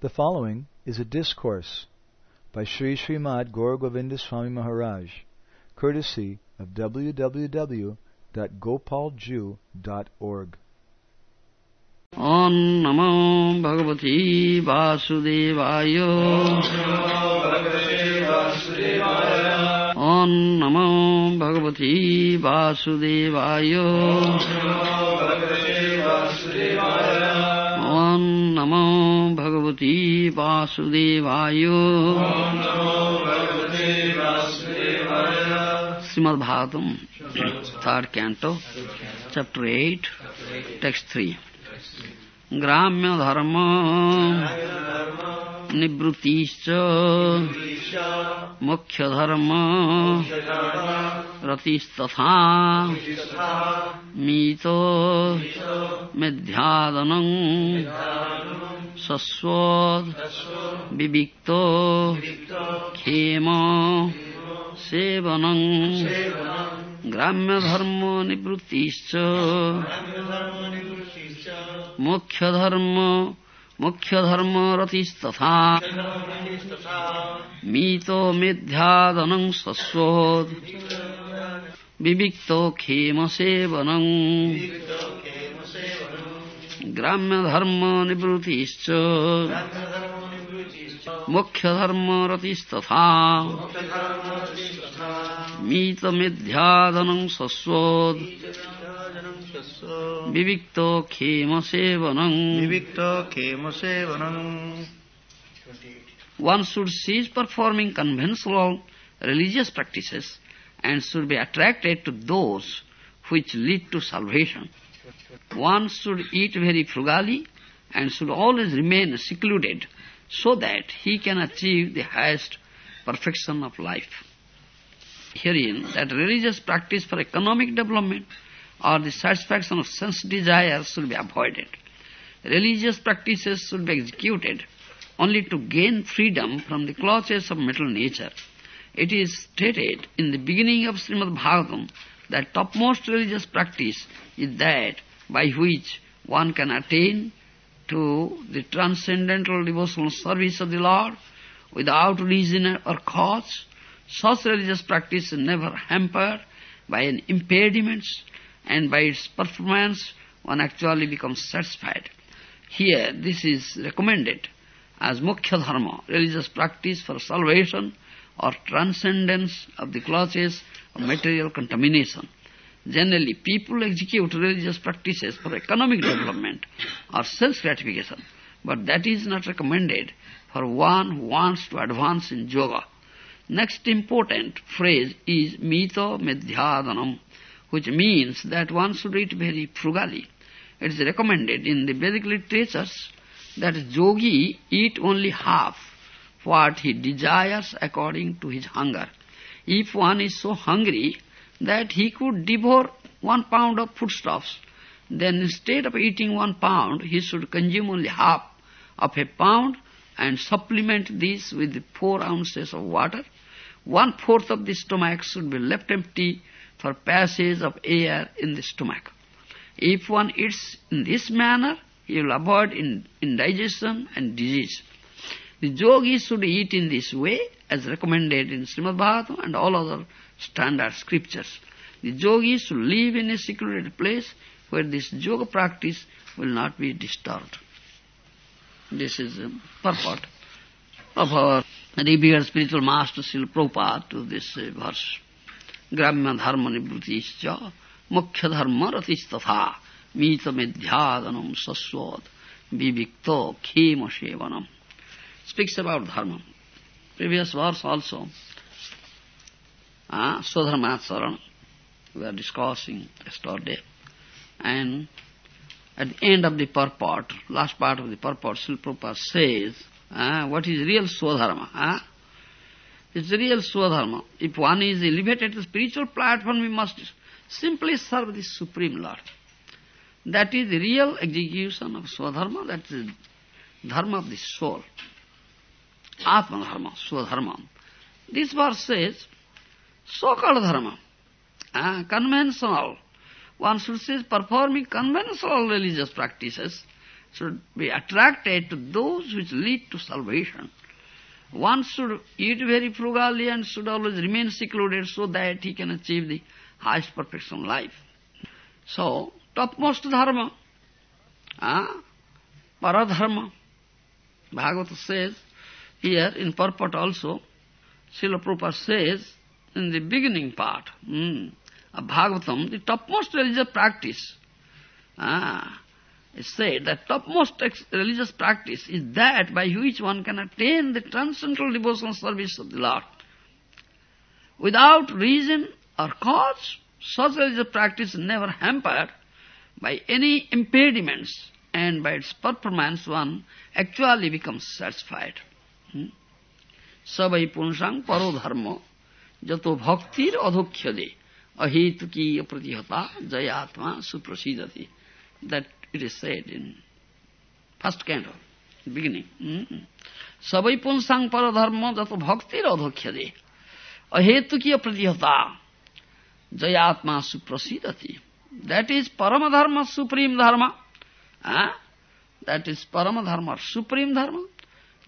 The following is a discourse by Sri Srimad Gaur Govinda Swami Maharaj, courtesy of www.gopalju.org. ॐ नमो भगवती वासुदेवाय ॐ नमो भगवती वासुदेवाय भगवते वासुदेवाय। Srimad Bhagavatam third canto chapter eight text three ग्राम्य धर्म নিবৃত্তিশ্চ মোক্ষধর্ম রতিস্তথা মিত মেধ্যাদন সস্বদ বিবিক্ত ক্ষেম সেবন গ্রাম্যধর্ম ধর্ম নিবৃত্তিশ্চ মোক্ষধর্ম धर्म मुख्य धर्म रतिस्तथा मीतो मिथ्यादनं सस्वोद विविक्तो खेम सेवनं मुख्य धर्म रतिस्तथा मीत मिध्यादन सस्वद विविक्त खेम सेवन विविक्त खेम seven one should cease performing conventional religious practices and should be attracted to those which lead to salvation one should eat very frugally and should always remain secluded so that he can achieve the highest perfection of life. Herein, that religious practice for economic development or the satisfaction of sense desires should be avoided. Religious practices should be executed only to gain freedom from the clutches of mental nature. It is stated in the beginning of Srimad Bhagavatam that topmost religious practice is that by which one can attain to the transcendental devotional service of the Lord without reason or cause. Such religious practice is never hampered by any impediments and by its performance one actually becomes satisfied. Here this is recommended as Mukhya Dharma, religious practice for salvation or transcendence of the clutches of material contamination. Generally, people execute religious practices for economic development or self-gratification, but that is not recommended for one who wants to advance in yoga. Next important phrase is mito medhyadanam, which means that one should eat very frugally. It is recommended in the Vedic literatures that yogi eat only half what he desires according to his hunger. If one is so hungry that he could devour one pound of foodstuffs, then instead of eating one pound, he should consume only half of a pound and supplement this with four ounces of water. One-fourth of the stomach should be left empty for passage of air in the stomach. If one eats in this manner, he will avoid in, indigestion and disease. The yogis should eat in this way as recommended in Srimad Bhagavatam and all other standard scriptures. The yogis should live in a secluded place where this yoga practice will not be disturbed. This is the purport of our revered spiritual master Srila Prabhupada to this uh, verse. Gramya dharma nivritischa mukhya dharma ratistatha mita medhyadanam saswad vivikto khema sevanam. Speaks about dharma. Previous verse also. Uh, Swadharmacharan. We are discussing yesterday. And at the end of the purport, last part of the purport, Srila says, uh, what is real Swadharma? Uh? It's real Swadharma. If one is elevated to spiritual platform, we must simply serve the Supreme Lord. That is the real execution of Swadharma, that is the dharma of the soul. Atma Dharma, Swadharma. This verse says, so-called dharma, uh, conventional. One should say performing conventional religious practices should be attracted to those which lead to salvation. One should eat very frugally and should always remain secluded so that he can achieve the highest perfection life. So, topmost dharma, ah, paradharma, Bhagavata says, here in purport also, Srila Prabhupada says, in the beginning part mm, of Bhagavatam, the topmost religious practice, ah, it said that topmost religious practice is that by which one can attain the transcendental devotional service of the Lord. Without reason or cause, such religious practice is never hampered by any impediments and by its performance one actually becomes satisfied. Savai punsang paro dharma jato bhaktir adhokyade Mm-hmm. अहेतुकीय प्रतिहता जय आत्मा सुप्रसिद्ध थी that it is said in first canto beginning सबै पुंसांग पर धर्म जत भक्तिर अध्यक्ष दे अहेतुकीय प्रतिहता जय आत्मा सुप्रसिद्ध थी दैट इज़ परम धर्म सुप्रीम धर्म। दैट इज़ परम धर्म सुप्रीम धर्म।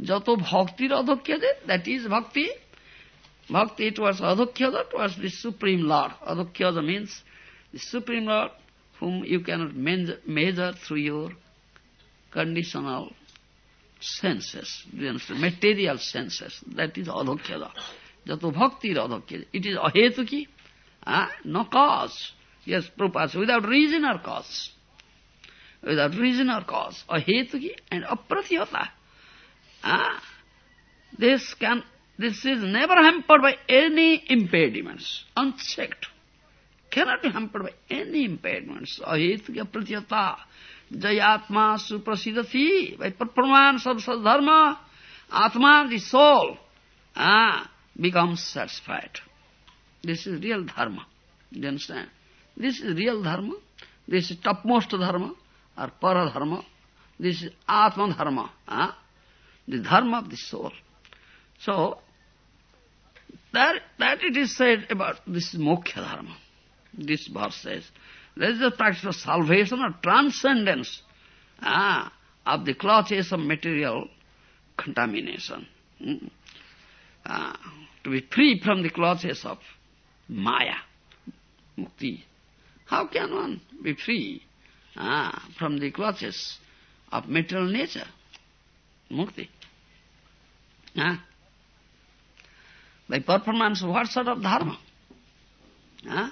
जत भक्तिर अध्यक्ष दे that is bhakti Bhakti was towards adhokyada, was the supreme Lord. Adhokyada means the supreme Lord whom you cannot measure through your conditional senses. Material senses. That is adhokyada. Jato bhakti adhokyada. It is ahetuki. Ah? No cause. Yes, Prabhupada without reason or cause. Without reason or cause. Ahetuki and apratyata. Ah, this can, this is never hampered by any impediments, unchecked. Cannot be hampered by any impediments. Ahetuki apratyata. Jayatma suprasidati. By performance of sadharma, Atma, the soul, ah, becomes satisfied. This is real dharma. Do you understand? This is real dharma. This is topmost dharma or para dharma. This is atma dharma. Huh? The dharma of the soul. So, that, that it is said about this moksha dharma. This verse says, there is the practice of salvation or transcendence ah, of the clutches of material contamination. Mm. Ah, to be free from the clutches of Maya, mukti. How can one be free ah, from the clutches of material nature? Mukti. Ah? By performance what sort of dharma? Ah?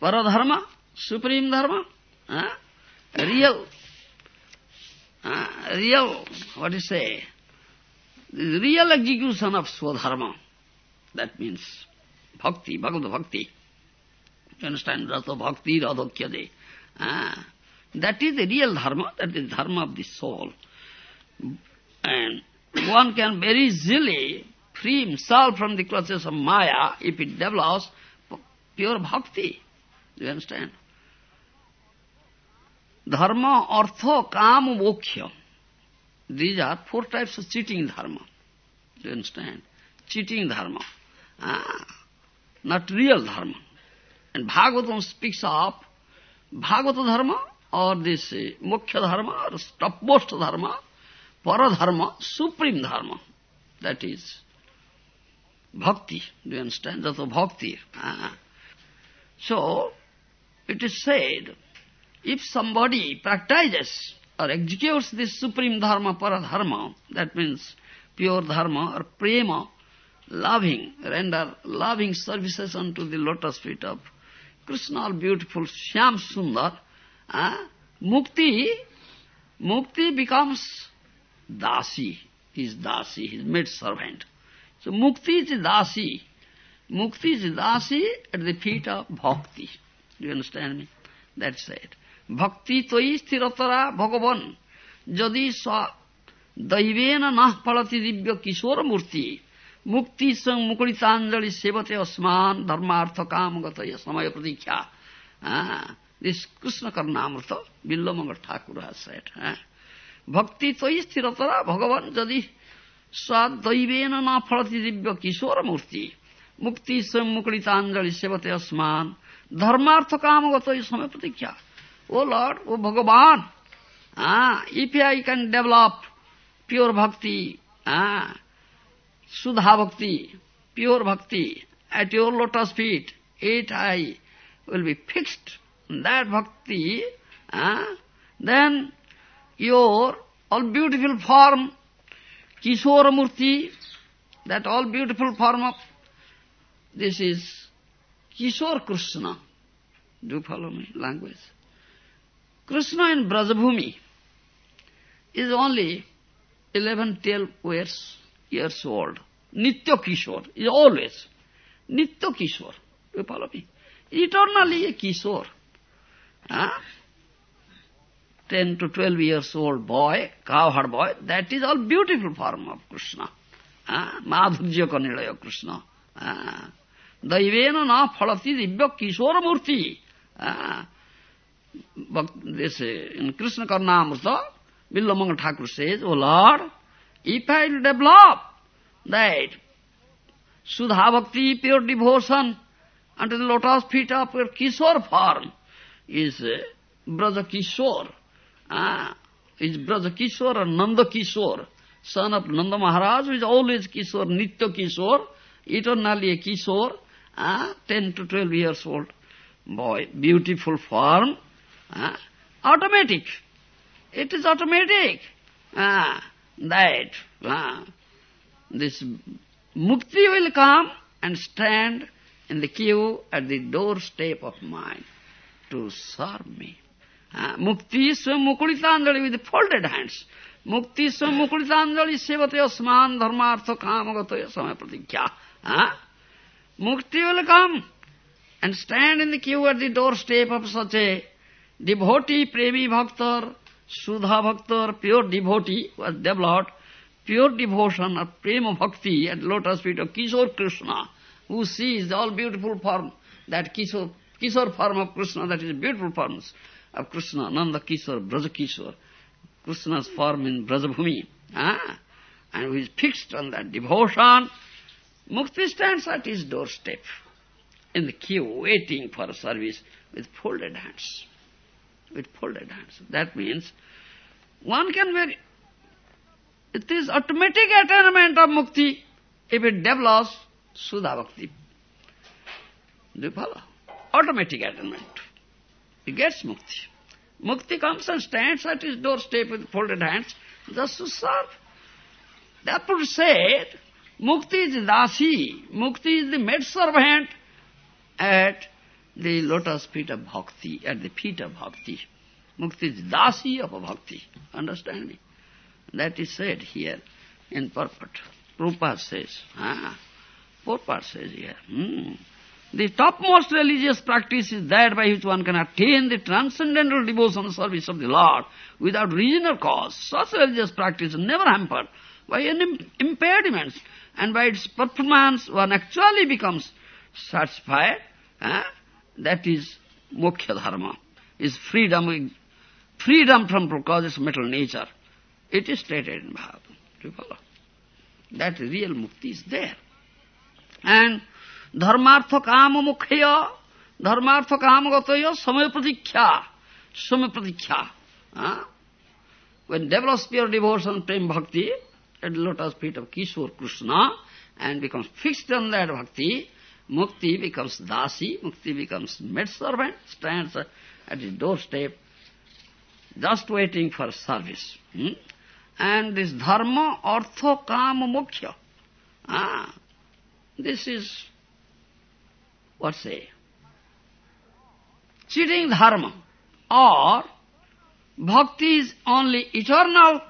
Paradharma, supreme dharma, ah? real, ah? real, what do you say, real execution of swadharma. That means bhakti, bhagavad bhakti. You understand? Rata bhakti radhakyade. That is the real dharma, that is dharma of the soul. And one can very easily free himself from the clutches of Maya if it develops pure bhakti. Do you understand? Dharma, artha, kama, moksha. These are four types of cheating dharma. Do you understand? Cheating dharma. Ah, not real dharma. And Bhagavatam speaks of Bhagavata dharma or this uh, Mukhya dharma or topmost dharma, Paradharma, supreme dharma. That is bhakti. Do you understand? That's a bhakti. Ah. So, it is said, if somebody practices or executes this supreme dharma, paradharma, that means pure dharma or prema, loving, render loving services unto the lotus feet of Krishna, beautiful Shyam Sundar, uh, Mukti, Mukti becomes Dasi, his Dasi, his maid servant. So Mukti is Dasi. Mukti is Dasi at the feet of Bhakti. Do you understand me? That's it. Bhakti toi sthiratara bhagavan jadi sa daivena nah palati divya kishora murti मुक्ति संग मुकुड़ितांजलि सेवते अस्मान धर्मार्थ काम गत समय प्रतीक्षा this Krishna कर्णामृत बिल्लो मंगल ठाकुर सेठ भक्ति तो स्थिरतरा भगवान यदि स्वादैवेन সৈবেন না ফলতি দিব্য কিশোর মূর্তি। মুক্তি সম্মুকড়িতাঞ্জলি সেবতে অসমান ধর্মার্থ কামগত এই সময় প্রতীক্ষা। O lord, O Bhagavan if I can develop pure bhakti Sudha bhakti pure bhakti at your lotus feet eight I will be fixed that bhakti then your all beautiful form Kishora Murti, that all beautiful form of, this is Kishore Krishna. Do you follow me? Language. Krishna in Brajabhumi is only 11, 12 years, years old. Nitya Kishore is always. Nitya Kishore. Do you follow me? Eternally a Kishore. Huh? 10 to 12 years old boy, cowherd boy, that is all beautiful form of Krishna. Ah, Madhurya Kanilaya Krishna. Ah, Daivena na phalati divya kishora murti. Ah, this, in Krishna Karnamrita, Billamangal Thakur says, O Lord, if I develop that Sudha Bhakti, pure devotion, unto the lotus feet of your Kishore form, is Braja Kishore, ah, his brother Kishore or Nanda Kishore, son of Nanda Maharaj, who is always Kishore, Nitya Kishore, eternally a Kishore, ah, 10 to 12 years old boy, beautiful form, ah, automatic. It is automatic. Ah, that, ah, this mukti will come and stand in the queue at the doorstep of mine to serve me. Uh, mukti swam mukulitanjali with folded hands. Mukti swam mukulitanjali sevate asman dharmartha kamagatoya samaya pratikya. Uh, mukti will come and stand in the queue at the doorstep of such a devotee, premi bhaktar, sudha bhaktar, pure devotee who has developed pure devotion or prema bhakti at lotus feet of Kishore Krishna, who sees all beautiful form, that Kishore, Kishore form of Krishna, that is beautiful forms of Krishna, Nanda Kishore, Braja Kishore, Krishna's form in Brajabhumi, ah, and who is fixed on that devotion, Mukti stands at his doorstep in the queue, waiting for service with folded hands. With folded hands. That means one can very... It is automatic attainment of mukti if it develops Sudha Bhakti. Do you follow? Automatic attainment. He gets mukti. Mukti comes and stands at his doorstep with folded hands just to serve. Therefore said, Mukti is dasi, Mukti is the maid servant at the lotus feet of bhakti, at the feet of bhakti. Mukti is dasi of bhakti. Understand me? That is said here in purport. Prabhupada says, ah, purport says here, hmm. The topmost religious practice is that by which one can attain the transcendental devotion service of the Lord without reason or cause. Such religious practice is never hampered by any impediments, and by its performance one actually becomes satisfied. Eh? That is moksha dharma, is freedom, freedom from causes of mental nature. It is stated in Bhagavad. Do you follow? That real mukti is there. And धर्मार्थ काम मुख्य धर्मार्थ काम गतय समय प्रतीक्षा समय प्रतीक्षा when develop your devotion prema bhakti at lotus feet of Kishora Krishna and becomes fix on that bhakti mukti becomes dasi mukti becomes maid servant stand at is door step just waiting for service and this dharma artha kama मुख्य this is what say, cheating dharma. Or, bhakti is only eternal,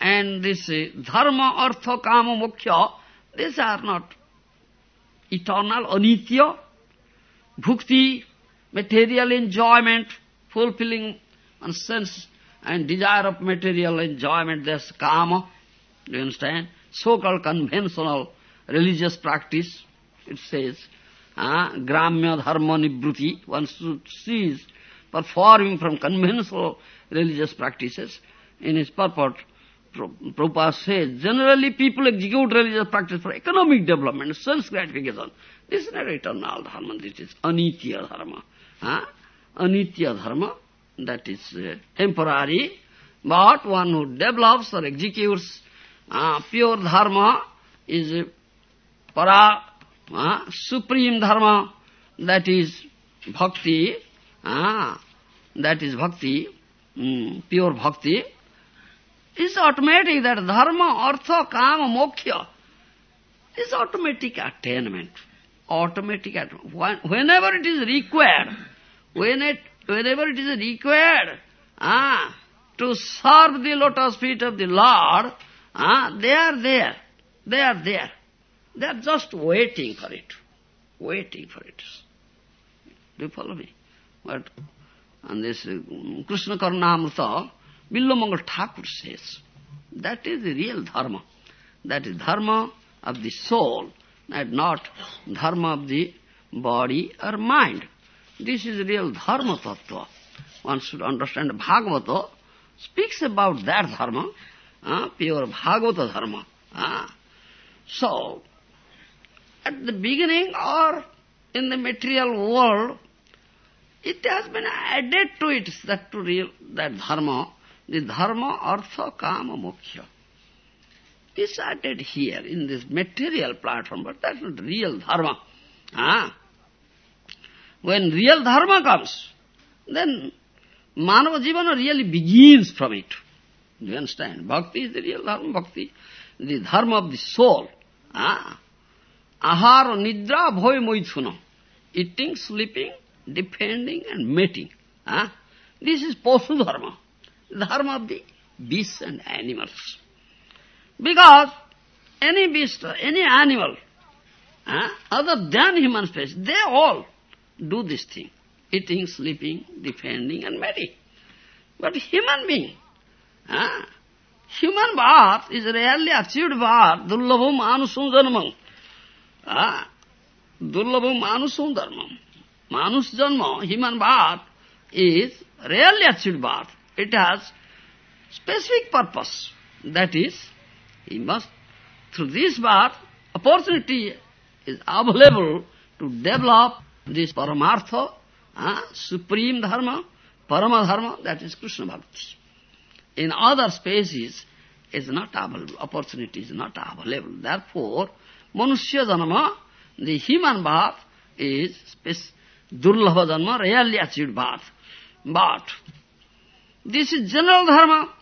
and this dharma, artha, kama, moksha, these are not eternal, anitya, bhukti, material enjoyment, fulfilling and sense and desire of material enjoyment, that's kama, do you understand? So-called conventional religious practice, it says, gramya dharma nibruti, one should cease performing from conventional religious practices. In his purport, Prabhupada says, generally people execute religious practice for economic development, sense gratification. This is not eternal dharma, this is anitya dharma. Huh? Anitya dharma, that is uh, temporary, But one who develops or executes uh, pure dharma is a para, uh, supreme dharma, that is bhakti, uh, that is bhakti, mm, pure bhakti, is automatic, that dharma, artha, kama, moksha, is automatic attainment. Automatic attainment. Whenever it is required, when it, whenever it is required, ah, to serve the lotus feet of the Lord, ah, they are there. They are there. They are just waiting for it. Waiting for it. Do you follow me? But on this uh, Krishna Karnamrita, Billamangal Thakur says, that is the real dharma. That is dharma of the soul, and not dharma of the body or mind. This is real dharma tattva. One should understand Bhagavata speaks about that dharma, uh, pure Bhagavata dharma. Uh. So, at the beginning or in the material world, it has been added to it, that to real, that dharma, the dharma, artha, kama, moksha. Is added here in this material platform, but that's not real dharma. Ah. When real dharma comes, then Manava Jivana really begins from it. Do you understand? Bhakti is the real dharma, bhakti, the dharma of the soul. Ah. Ahara, nidra, bhoy, moithuna. Eating, sleeping, defending and mating. Ah. This is Pasu dharma, dharma of the beasts and animals. Because any beast, any animal, ah, other than human species, they all do this thing eating, sleeping, defending and mating. But human being, ah, human birth is rarely achieved birth, dullabham manusam दुर्लभ मानुष धर्म मानुष जन्म human birth is rarely achieve birth it has specific purpose that is he must through this birth opportunity is available to develop this paramartha supreme dharma param dharma that is Krishna bhakti in other species is not available opportunity is not available that for Manusya Janama, the human birth, is space. Durlabha Janma, rarely achieved birth. But, this is general dharma.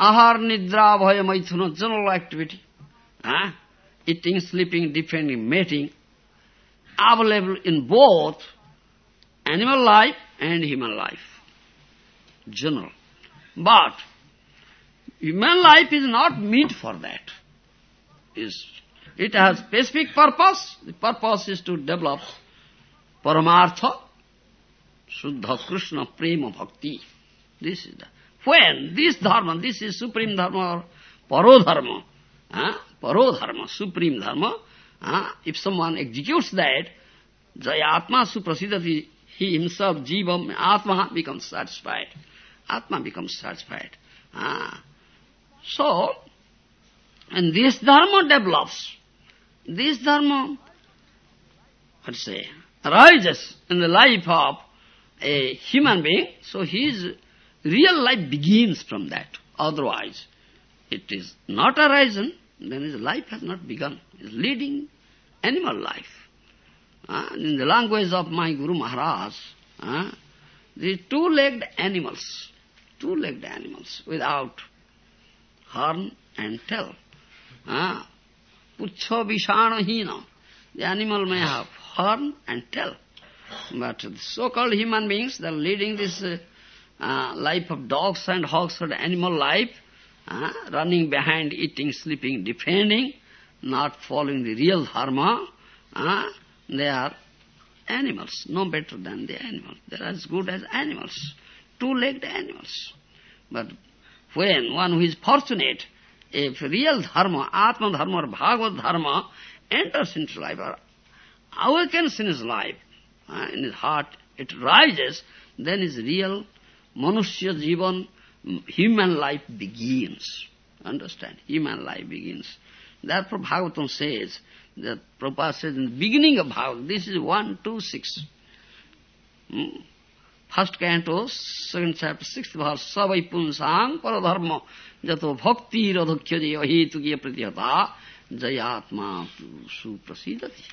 Ahar, Nidra, Bhaya, Maithuna, general activity. Uh, eating, sleeping, defending, mating, available in both animal life and human life. General. But human life is not meant for that. Is it has specific purpose. The purpose is to develop paramartha, Shuddha Krishna Prema Bhakti. This is the when this dharma, this is supreme dharma or parodharma, uh, parodharma, supreme dharma, uh, if someone executes that, Jayatma Suprasidati he himself, jiva, atma, becomes satisfied. Atma becomes satisfied. Ah. So, and this dharma develops. This dharma, what to say, arises in the life of a human being, so his real life begins from that. Otherwise, it is not arisen, then his life has not begun. He is leading animal life. Uh, in the language of my Guru Maharaj, uh, the two-legged animals, two-legged animals without horn and tail. Uh, Puchha Vishana Hina. The animal may have horn and tail. But the so-called human beings, they are leading this uh, uh, life of dogs and hogs or animal life, uh, running behind, eating, sleeping, defending, not following the real dharma, uh, they are animals, no better than the animals. They are as good as animals, two-legged animals. But when one who is fortunate, if real dharma, atma dharma or bhagavad dharma enters into life or awakens in his life, uh, in his heart, it rises, then his real manusya jivan, human life begins. Understand? Human life begins. Therefore Bhagavatam says, that Prabhupada says in the beginning of Bhagavad, this is one, two, six. Hmm? First canto, second chapter, sixth verse, savai punsang paradharma jato bhakti radhakya je ahetukiya pratihata jayatma suprasidati.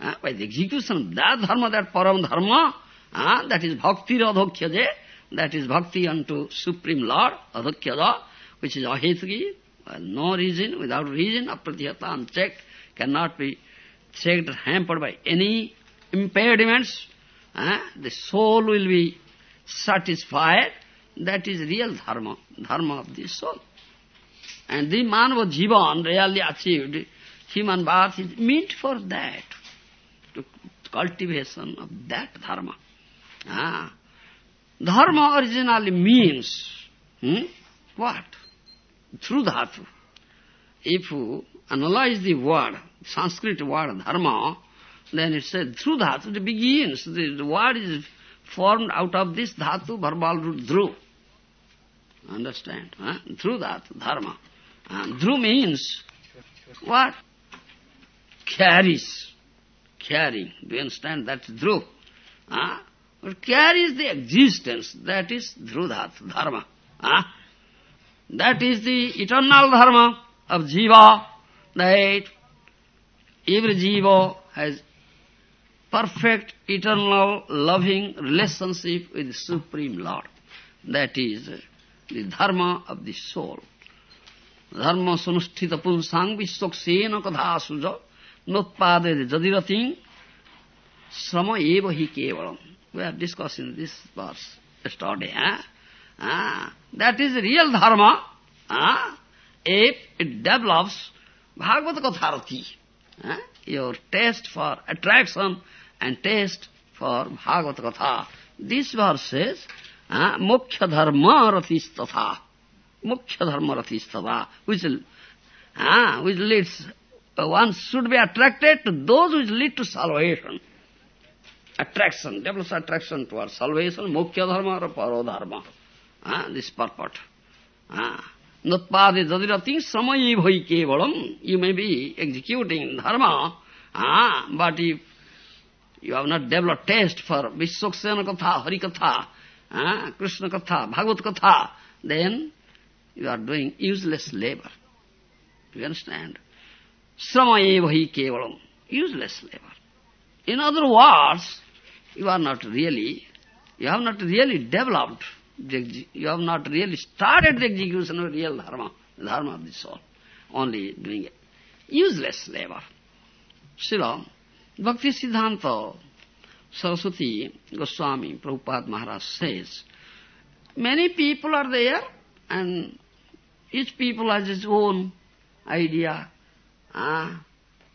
Uh, by the execution of that dharma, that param dharma, uh, that is bhakti radhakya that is bhakti unto Supreme Lord, adhakya which is ahetuki, uh, no reason, without reason, apratihata, unchecked, cannot be checked or hampered by any impediments, uh, the soul will be satisfied. That is real dharma, dharma of the soul. And the manava jivan really achieved, human birth is meant for that, to cultivation of that dharma. Ah. Dharma originally means, hmm, what? Through dhatu. If you analyze the word, Sanskrit word dharma, then it said, through dhatu, it begins. The, the word is formed out of this dhatu, verbal root dhru. Understand? Huh? Through dhatu, dharma. And dhru means what? Carries. Carrying. Do you understand? That's dhru. Huh? But carries the existence. That is dhru dhatu, dharma. Huh? That is the eternal dharma of jiva. That every jiva has perfect, eternal, loving relationship with the Supreme Lord. That is the dharma of the soul. Dharma sunusthita punsang visvaksena katha suja notpade jadirating srama eva hi kevalam. We are discussing this verse yesterday. Eh? Ah, that is real dharma. Ah, if it develops Bhagavad Katharati, eh? your taste for attraction and taste for Bhagavad Katha. This verse says, uh, Mukhya dharma ratistatha. Mukhya dharma ratistatha, which, uh, which leads, uh, one should be attracted to those which lead to salvation. Attraction, develops attraction towards salvation, Mukhya dharma or Paro dharma. Uh, this purport. Uh, Nutpadi jadirati samayi bhai kevalam. You may be executing dharma, ah, but if you have not developed taste for Vishwaksena Katha, Hari Katha, ah, Krishna Katha, Bhagavad Katha, then you are doing useless labor. Do you understand? Srama eva kevalam. Useless labor. In other words, you are not really, you have not really developed, you have not really started the execution of real dharma, dharma of the soul. Only doing it. Useless labor. Srila Bhakti Siddhanta Saraswati Goswami Prabhupada Maharaj says, many people are there and each people has his own idea, uh,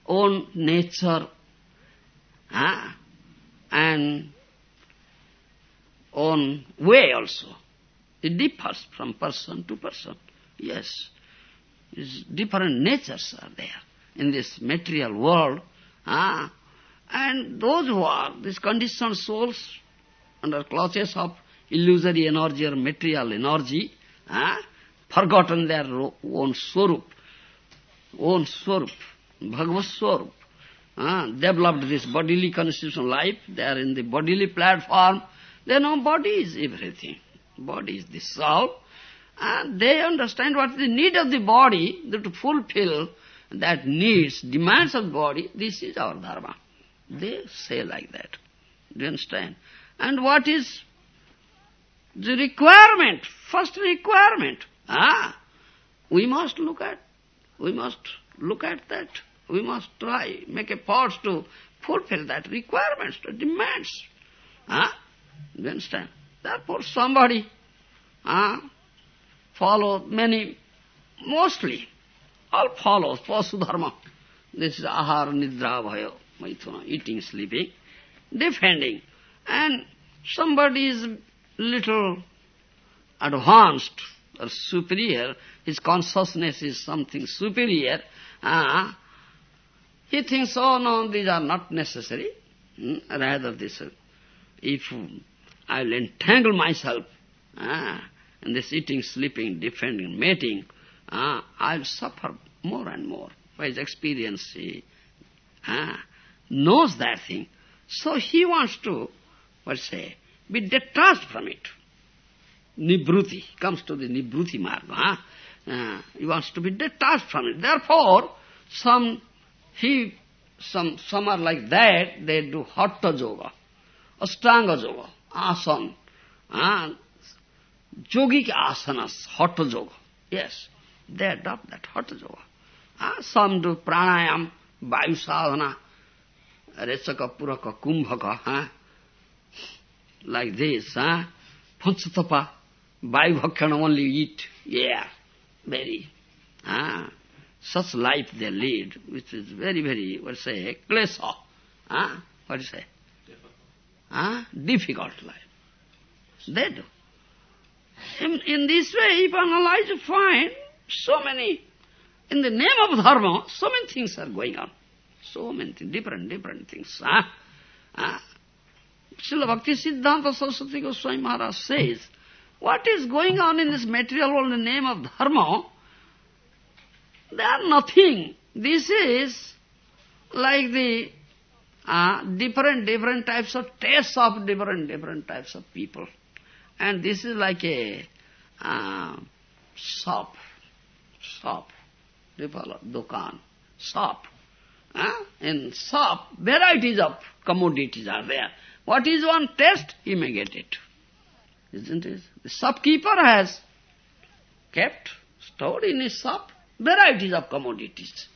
own nature, uh, and own way also. It differs from person to person. Yes, different natures are there in this material world. Uh, and those who are these conditioned souls under clutches of illusory energy or material energy, eh, forgotten their own swarup, own swarup, Bhagavad swarup, eh, developed this bodily constitutional life, they are in the bodily platform, they know body is everything, body is the soul, and they understand what is the need of the body, that to fulfill that needs, demands of body, this is our dharma. They say like that. Do you understand? And what is the requirement? First requirement. Ah, we must look at, we must look at that. We must try, make efforts to fulfill that requirements, the demands. Ah, do you understand? Therefore somebody ah, follow many, mostly, all follows Pasudharma. This is ahara nidra bhayo. Eating, sleeping, defending. And somebody is little advanced or superior, his consciousness is something superior, uh, he thinks, oh no, these are not necessary. Hmm? Rather this, if I will entangle myself uh, in this eating, sleeping, defending, mating, uh, I will suffer more and more. By his experience, he, uh, knows that thing. So he wants to, what say, be detached from it. Nibruti, comes to the Nibruti marga. Uh, he wants to be detached from it. Therefore, some, he, some, some are like that, they do Hatha Yoga, Astanga Yoga, Asana, uh, yogic asanas, Hatha Yoga. Yes, they adopt that Hatha Yoga. Uh, some do pranayam, vayu sadhana, rechaka, puraka, kumbhaka, huh? like this, huh? Panchatapa, vayu only eat, yeah, very, huh? such life they lead, which is very, very, what say, klesa, huh? what do you say? Huh? Difficult life. They do. In, in this way, if analyze, you find so many, in the name of dharma, so many things are going on. So many things, different, different things. Huh? Huh? Srila Bhakti Siddhanta Saraswati Goswami Maharaj says, what is going on in this material world in the name of dharma, they are nothing. This is like the uh, different, different types of tastes of different, different types of people. And this is like a uh, shop, shop, dukan, shop. Uh, in shop, varieties of commodities are there. What is one taste, he may get it. Isn't it? The shopkeeper has kept, stored in his shop, varieties of commodities.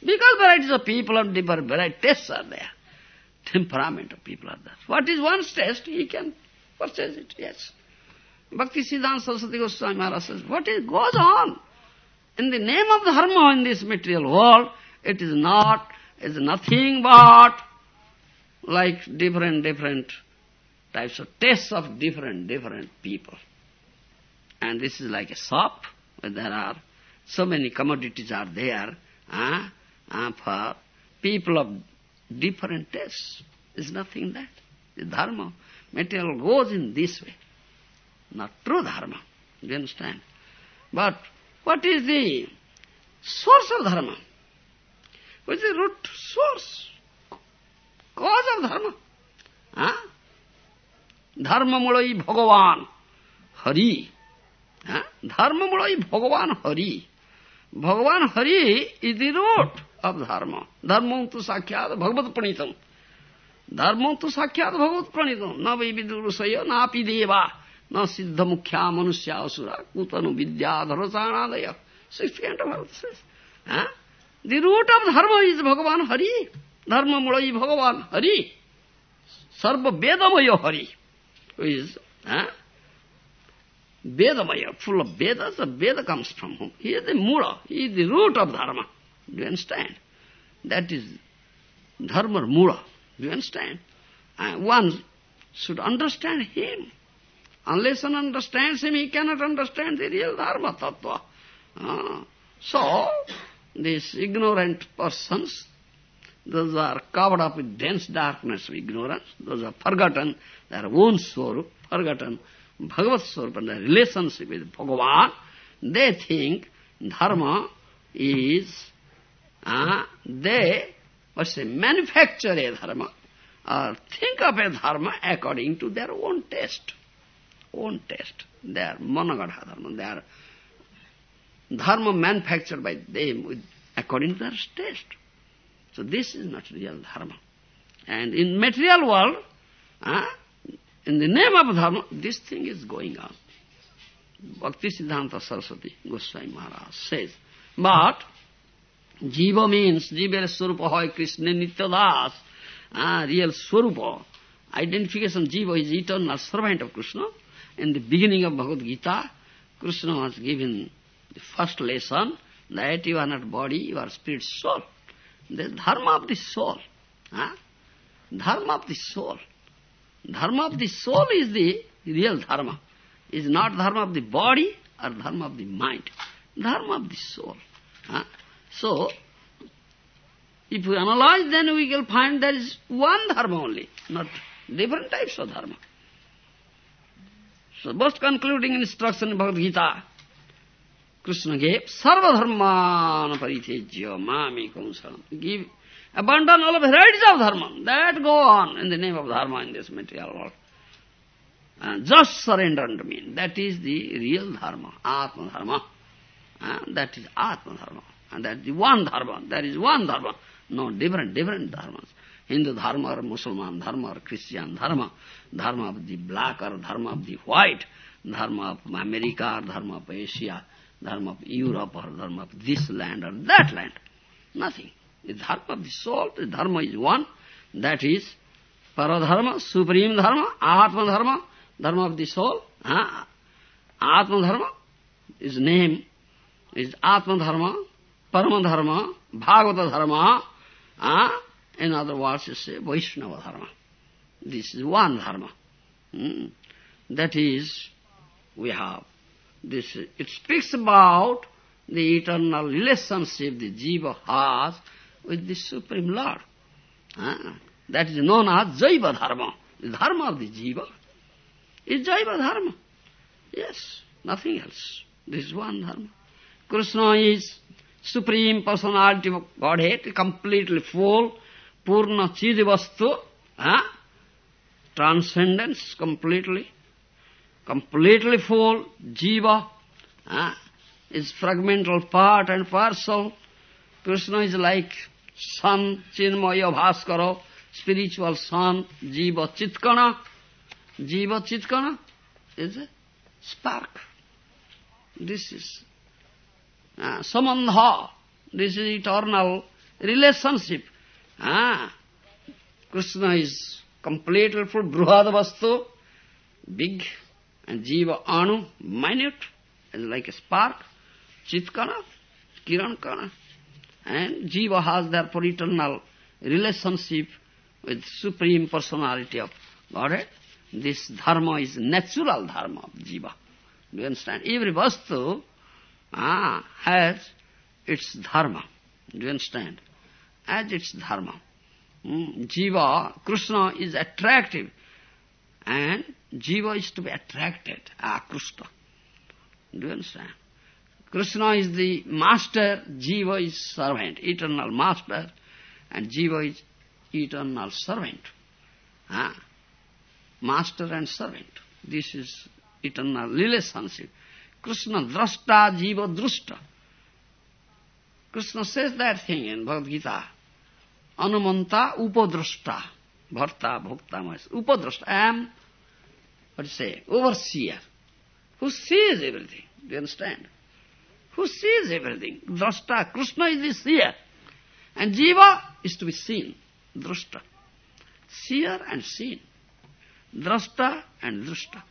Because varieties of people and different variety tastes are there. Temperament of people are there. What is one's taste, he can purchase it, yes. Bhakti Siddhanta Saraswati Goswami Maharaj says, what is, goes on? In the name of the dharma in this material world, it is not, is nothing but like different, different types of tastes of different, different people. And this is like a shop where there are so many commodities are there uh, uh, for people of different tastes. There's nothing that. The dharma, material goes in this way. Not true dharma. Do you understand? But what is the source of dharma? What is root source? Cause of dharma? Huh? Dharma mulai Bhagavan, Hari. Huh? Dharma mulai Bhagavan, Hari. Bhagavan Hari is the root of dharma. Dharma tu sakhyat bhagavat pranitam. Dharma tu sakhyat bhagavat pranitam. Na vai vidurusaya na api deva. Na siddha mukhya manusya asura. Kutanu vidya dharasana Sixth canto Bhagavad says. Huh? The root of dharma is Bhagavan Hari. Dharma mulai Bhagavan Hari. Sarva Vedamaya Hari. Who is, huh? Vedamaya, full of Vedas, the Veda comes from whom? He is the Mula, he is the root of Dharma. Do you understand? That is Dharma Mula. Do you understand? And one should understand him. Unless one understands him, he cannot understand the real Dharma Tattva. Uh, so, these ignorant persons, those are covered up with dense darkness of ignorance, those are forgotten their own soul, forgotten Bhagavad Swarup and their relationship with Bhagavan, they think dharma is, uh, they, what say, manufacture a dharma, or think of a dharma according to their own taste. Own taste. They are monogadha dharma. They are dharma manufactured by them with, according to their taste. So this is not real dharma. And in material world, uh, in the name of dharma, this thing is going on. Bhakti Siddhanta Saraswati Goswami Maharaj says. But Jiva means Jiva Swarupa Hoy Krishna Nityadas, uh, real Swarupa. Identification Jiva is eternal servant of Krishna. In the beginning of Bhagavad Gita, Krishna was given the first lesson that you are not body, you are spirit soul. The dharma of the soul. Huh? Dharma of the soul. Dharma of the soul is the real dharma. Is not dharma of the body or dharma of the mind. Dharma of the soul. Huh? So, if we analyze, then we will find there is one dharma only, not different types of dharma. So, most concluding instruction in Bhagavad Gita, Uh. Uh, is Atma dharma. And that is one dharma. That is one dharma. No different, different dharmas. Hindu dharma or Muslim dharma or Christian dharma, dharma of the black or dharma of the white, dharma of America or dharma of Asia, dharma of Europe or dharma of this land or that land. Nothing. The dharma of the soul, the dharma is one. That is paradharma, supreme dharma, atma dharma, dharma of the soul. Huh? Atma dharma, his name is atma dharma, parama dharma, bhagavata dharma. Huh? In other words, say Vaishnava dharma. This is one dharma. Hmm? That is, we have this. It speaks about the eternal relationship the jiva has with the Supreme Lord. That is known as Jaiva Dharma. The Dharma of the Jiva is Jaiva Dharma. Yes, nothing else. This is one Dharma. Krishna is Supreme Personality of Godhead, completely full, Purna Chidivastu, ah, transcendence completely, completely full, Jiva, ah, is fragmental part and parcel. Krishna is like sun, Chinmaya Bhaskara, spiritual sun, Jiva Chitkana. Jiva Chitkana is a spark. This is uh, sambandha. This is eternal relationship. Ah, Krishna is completely full, bruhad vastu, big, and Jiva Anu, minute, like a spark, Chitkana, Kirankana. And Jiva has therefore eternal relationship with Supreme Personality of Godhead. This dharma is natural dharma of Jiva. Do you understand? Every vastu ah, has its dharma. Do you understand? As its dharma. Mm, Jiva, Krishna is attractive. And Jiva is to be attracted, Krishna. Do you understand? Krishna is the master, Jiva is servant, eternal master, and Jiva is eternal servant. Ah, master and servant. This is eternal relationship. Krishna drashta, Jiva drushta. Krishna says that thing in Bhagavad Gita. Anumanta upadrashta. Bharta, bhokta, upadrashta. I am, what do you say, overseer, who sees everything. Do you understand? who sees everything. Drashta, Krishna is the seer. And Jiva is to be seen. Drashta. Seer and seen. Drashta and drashta.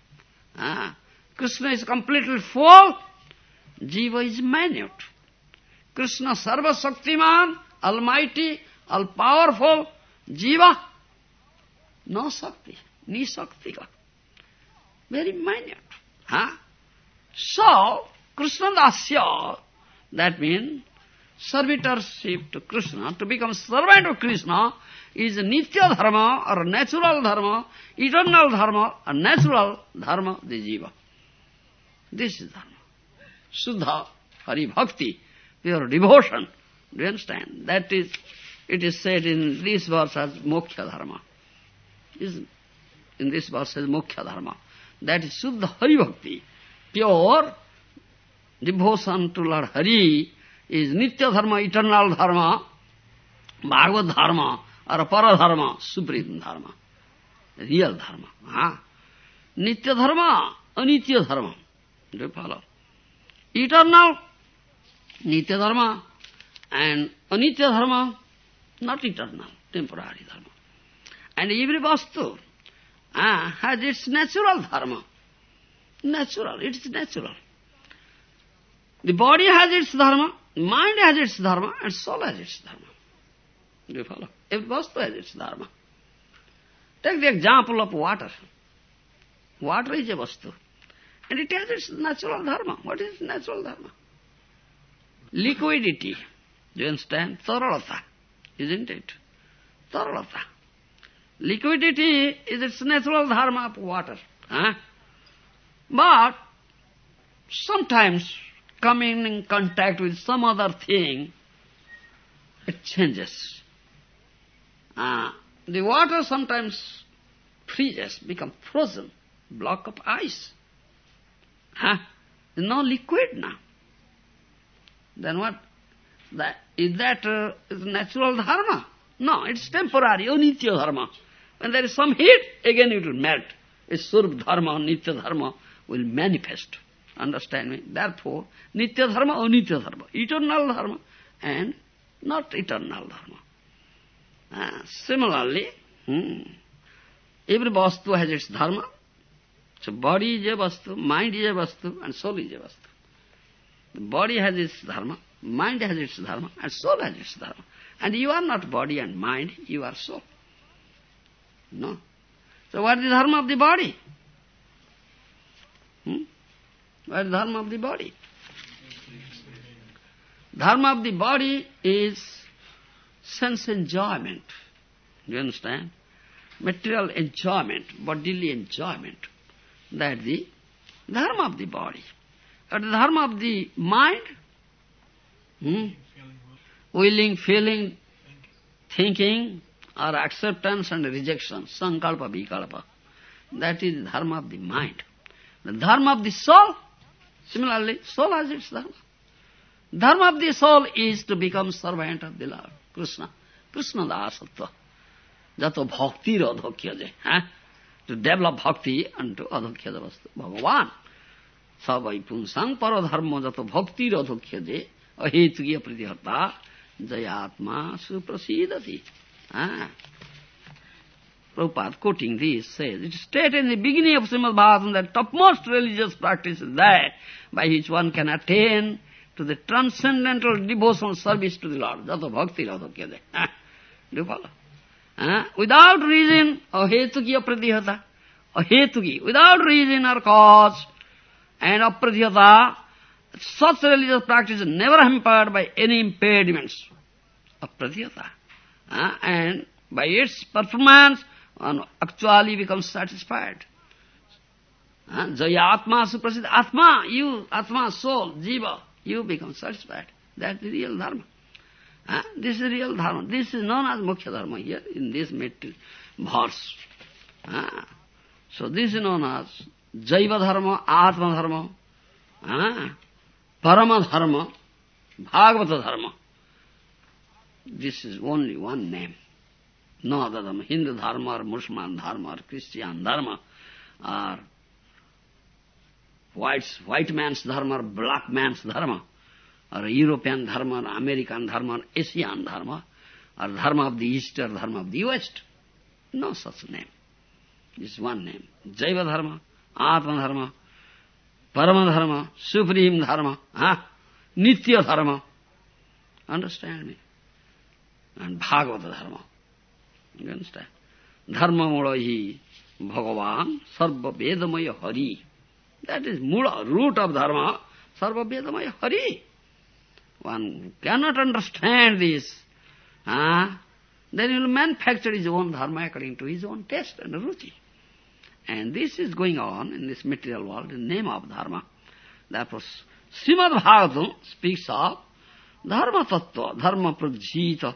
Ah. Krishna is completely full. Jiva is minute. Krishna Sarva Shaktiman, Almighty, all-powerful. Jiva, no Shakti, ni Shakti. Very minute. Huh? So, Krishna Dasya, that means servitorship to Krishna, to become servant of Krishna is nitya dharma or natural dharma, eternal dharma or natural dharma, the jiva. This is dharma. Suddha, Hari Bhakti, pure devotion. Do you understand? That is, it is said in this verse as moksha dharma. Is in this verse as moksha dharma. That is Suddha Hari Bhakti, pure devotion to Lord Hari is Nitya Dharma, eternal Dharma, Bhagavad Dharma, or Paradharma, supreme Dharma, real Dharma. Huh? Nitya Dharma, Anitya Dharma. Do you follow? Eternal, Nitya Dharma, and Anitya Dharma, not eternal, temporary Dharma. And every vastu uh, has its natural Dharma. Natural, it is natural. The body has its dharma, mind has its dharma, and soul has its dharma. Do you follow? Every vastu has its dharma. Take the example of water. Water is a vastu. And it has its natural dharma. What is natural dharma? Liquidity. Do you understand? Taralata. Isn't it? Taralata. Liquidity is its natural dharma of water. Huh? But sometimes coming in contact with some other thing, it changes. Uh, the water sometimes freezes, becomes frozen, block of ice. Huh? no liquid now. Then what? That, is that uh, is natural dharma? No, it's temporary, anitya dharma. When there is some heat, again it will melt. It's surv dharma, or nitya dharma will manifest. Understand me? Therefore, nitya dharma, anitya dharma, eternal dharma and not eternal dharma. Uh, similarly, hmm, every vastu has its dharma. So body is a vastu, mind is a vastu, and soul is a vastu. The body has its dharma, mind has its dharma, and soul has its dharma. And you are not body and mind, you are soul. No. So what is the dharma of the body? Hmm? What is the dharma of the body? Dharma of the body is sense enjoyment. Do you understand? Material enjoyment, bodily enjoyment. That is the dharma of the body. But the dharma of the mind, hmm? willing, feeling, thinking, or acceptance and rejection, sankalpa, vikalpa. That is dharma of the mind. The dharma of the soul, similarly, soul has its dharma. Dharma of the soul is to become servant of the Lord, Krishna. Krishna dasatva. Jato bhakti adhokya huh? To develop bhakti unto adhokya vastu. Bhagavan. Savai punsang paradharma jato bhakti adhokya je ahetukiya pritihata jayatma suprasidati. Huh? Prabhupada quoting this says, it is stated in the beginning of Srimad Bhagavatam that topmost religious practice is that by which one can attain to the transcendental devotional service to the Lord. Jato bhakti radhakyade. Do you follow? Uh, without reason, ahetuki apradhyata. Ahetuki, without reason or cause, and apradhyata, such religious practice is never hampered by any impediments. Apradhyata. Uh, and by its performance, one actually becomes satisfied. Uh, Jaya Atma Suprasid. Atma, you, Atma, soul, Jiva, you become satisfied. That's the real dharma. Uh, this is real dharma. This is known as Mukhya dharma here in this verse. Uh, so this is known as Jaiva dharma, Atma dharma, uh, Parama dharma, Bhagavata dharma. This is only one name. No other dharma. Hindu dharma or Muslim dharma or Christian dharma or white's, white man's dharma or black man's dharma, or European dharma or American dharma or Asian dharma, or dharma of the East or dharma of the West. No such name. This one name. Jaiva dharma, Atma dharma, Parama dharma, supreme dharma, huh? Nitya dharma. Understand me? Understand this. Ah, then he will manufacture his own dharma according to his own taste and ruchi. And this is going on in this material world in the name of dharma. Therefore, Srimad Bhagavatam speaks of dharma tattva, dharma prajita,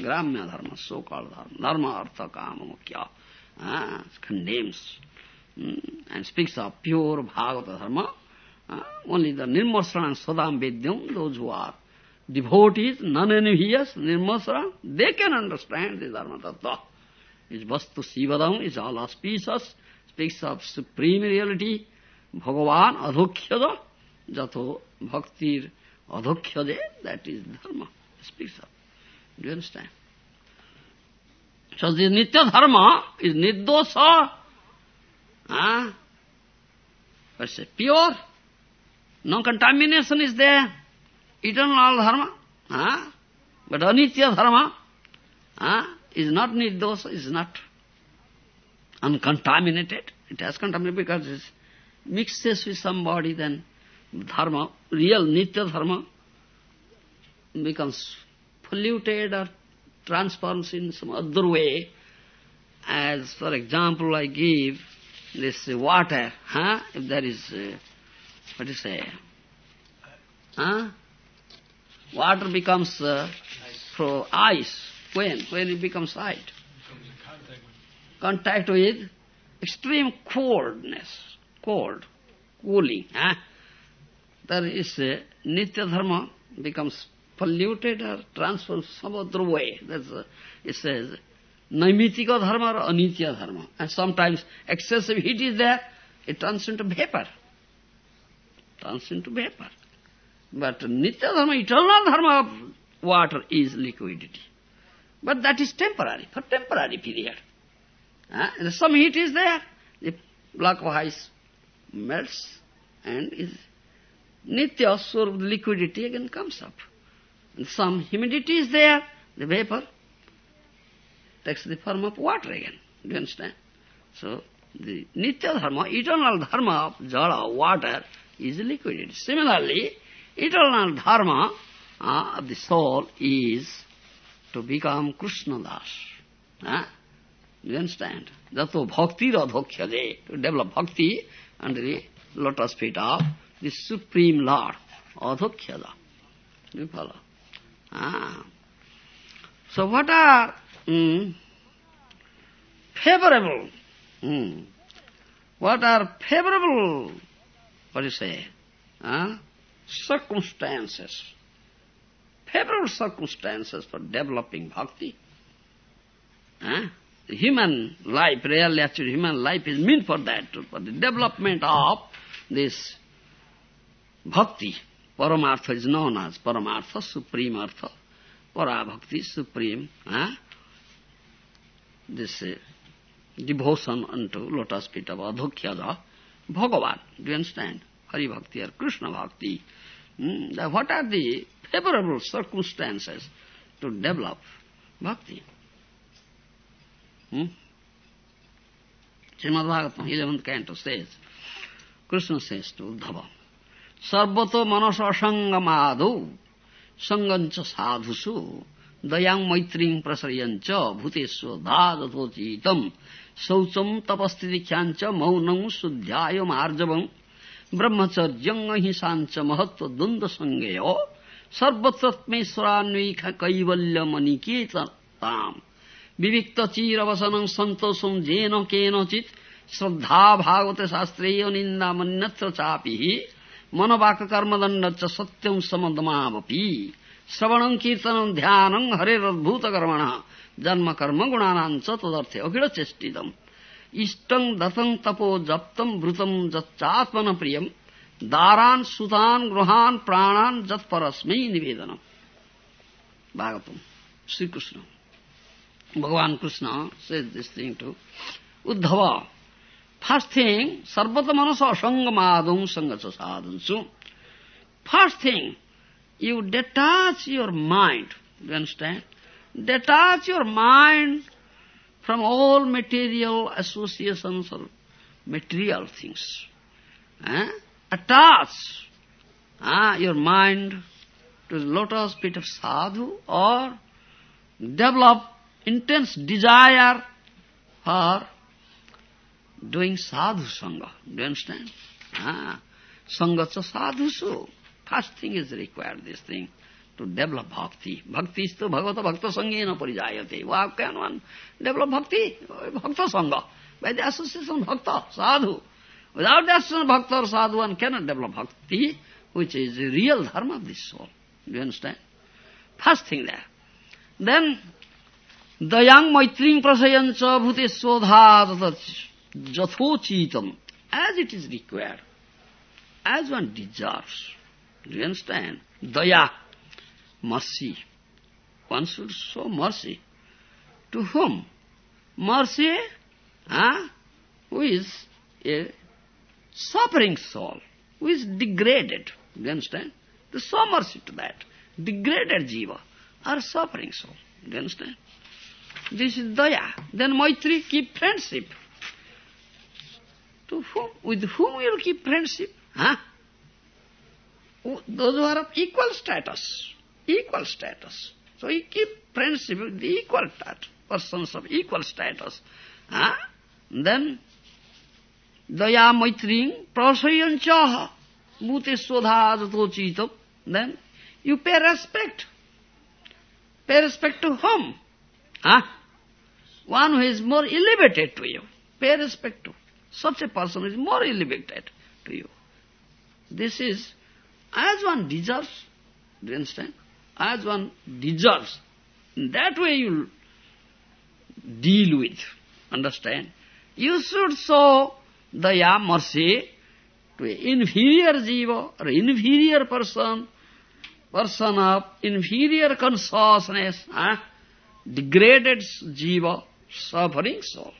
ग्राम्य धर्म सो call धर्म धर्म, अर्थ, काम, मुख्य condemns and speaks of pure Bhagavata dharma only the nirmatsaranam and सदाम vedyam those are devote is none envious nirmatsaranam they can understand the dharma tattva. Is vastu सीवदम is all auspicious speaks of supreme reality Bhagavan अधोक्षद जथो भक्तिर अधोक्षदे that is dharma speaks of Do you understand? So this Nitya Dharma is Niddosa, ah, what's it, pure, no contamination is there. Eternal dharma. Huh? But anitya dharma huh, is not nirdosa, is not uncontaminated. It has contaminated because it mixes with somebody, then dharma, real nitya dharma, becomes polluted or transforms in some other way. As, for example, I give this water, huh? If there is, uh, what do you say, huh? Water becomes uh, for ice. When? When it becomes ice. Contact with extreme coldness, cold, cooling. Huh? There is a nitya dharma becomes polluted or transformed some other way. That's a, it says naimitika dharma or anitya dharma. And sometimes excessive heat is there, it turns into vapor. Turns into vapor. But nitya dharma, eternal dharma of water is liquidity. But that is temporary, for temporary period. Uh, some heat is there, the block of ice melts and is nitya, so liquidity again comes up. Some humidity is there, the vapor takes the form of water again. Do you understand? So, the nitya dharma, eternal dharma of jala, water, is liquidity. Similarly, eternal dharma uh, of the soul is to become Krishna Das. Uh, do you understand? Jato bhakti radhokhyade, to develop bhakti under the lotus feet of the Supreme Lord, adhokhyada. You follow? Ah. So what are mm, favorable, mm, what are favorable, what do you say, ah, circumstances, favorable circumstances for developing bhakti. Ah? Human life, really actually human life is meant for that, for the development of this bhakti. Param is known as paramartha, supreme artha, parabhakti, supreme हाँ? जिससे devotion to lotus feet of अधोख्य Bhagavan do understand Hari bhakti और Krishna bhakti. What are the favourable circumstances to develop bhakti? Srimad Bhagavata eleventh canto says Krishna says to Uddhava. सर्वतो मनस असङ्ग माधौ सङ्गञ्च साधुषु दयाङ मैत्रीं प्रसयञ्च भूतेश्व धादथोचितं शौचं तपस्तिदीक्षाञ्च मौनं शुद्ध्याय मार्जवं ब्रह्मचर्यं अहिंसाञ्च महत्वद्वन्द्वसंज्ञय सर्वतत्मेश्वरान्वेख कैवल्यमनिकेतताम् विविक्तचिरवसनं सन्तोषं जेन केनचित् श्रद्धा भागवत शास्त्रेय निन्दा निन्दामन्यत्र चापि मनवाक कर्मदंड च सत्यम समदमावपी श्रवणं, कीर्तनं, ध्यानं हरेरद्भूत कर्मण जन्म कर्म गुणानां च तदर्थे अखिल चेष्टितम् इष्टं, दतं, तपो, जप्तं, वृतं जच्चात्मन प्रियं दारान्, सुतान्, गृहान्, प्राणान्, जत्परस्मै निवेदनम् Bhagavatam. Shri Krishna Bhagavan Krishna says this thing to Uddhava. First thing, sarvata manasa asangamadam sangacha sadhansu. First thing, you detach your mind. You understand? Detach your mind from all material associations or material things. Eh? Attach eh, your mind to the lotus feet of sadhu or develop intense desire for doing sadhu sangha. Do you understand? Ah, sangha cha sadhu so. First thing is required, this thing, to develop bhakti. Bhakti is to bhagavata bhakta sangena parijayate. How can one develop bhakti? Bhakta sangha. By the association of bhakta, sadhu. Without the association of bhakta or sadhu, one cannot develop bhakti, which is the real dharma of this soul. Do you understand? First thing there. Then, dayang maitring prasayancha bhuteswodha tatat jathochitam, as it is required, as one deserves. Do you understand? Daya, mercy. One should show mercy. To whom? Mercy, huh? who is a suffering soul, who is degraded. Do you understand? To show mercy to that. Degraded jiva, or suffering soul. Do you understand? This is daya. Then Maitri, keep friendship To whom? With whom you will keep friendship? Huh? Those who are of equal status. Equal status. So you keep friendship with the equal status, persons of equal status. Huh? Then, daya maitring prasayanchaha bhute swadhajato Then, you pay respect. Pay respect to whom? Huh? One who is more elevated to you. Pay respect to. Such a person is more elevated to you. This is as one deserves. Do you understand? As one deserves. In that way you deal with. Understand? You should show daya, mercy to inferior jiva or inferior person, person of inferior consciousness, huh? degraded jiva, suffering soul.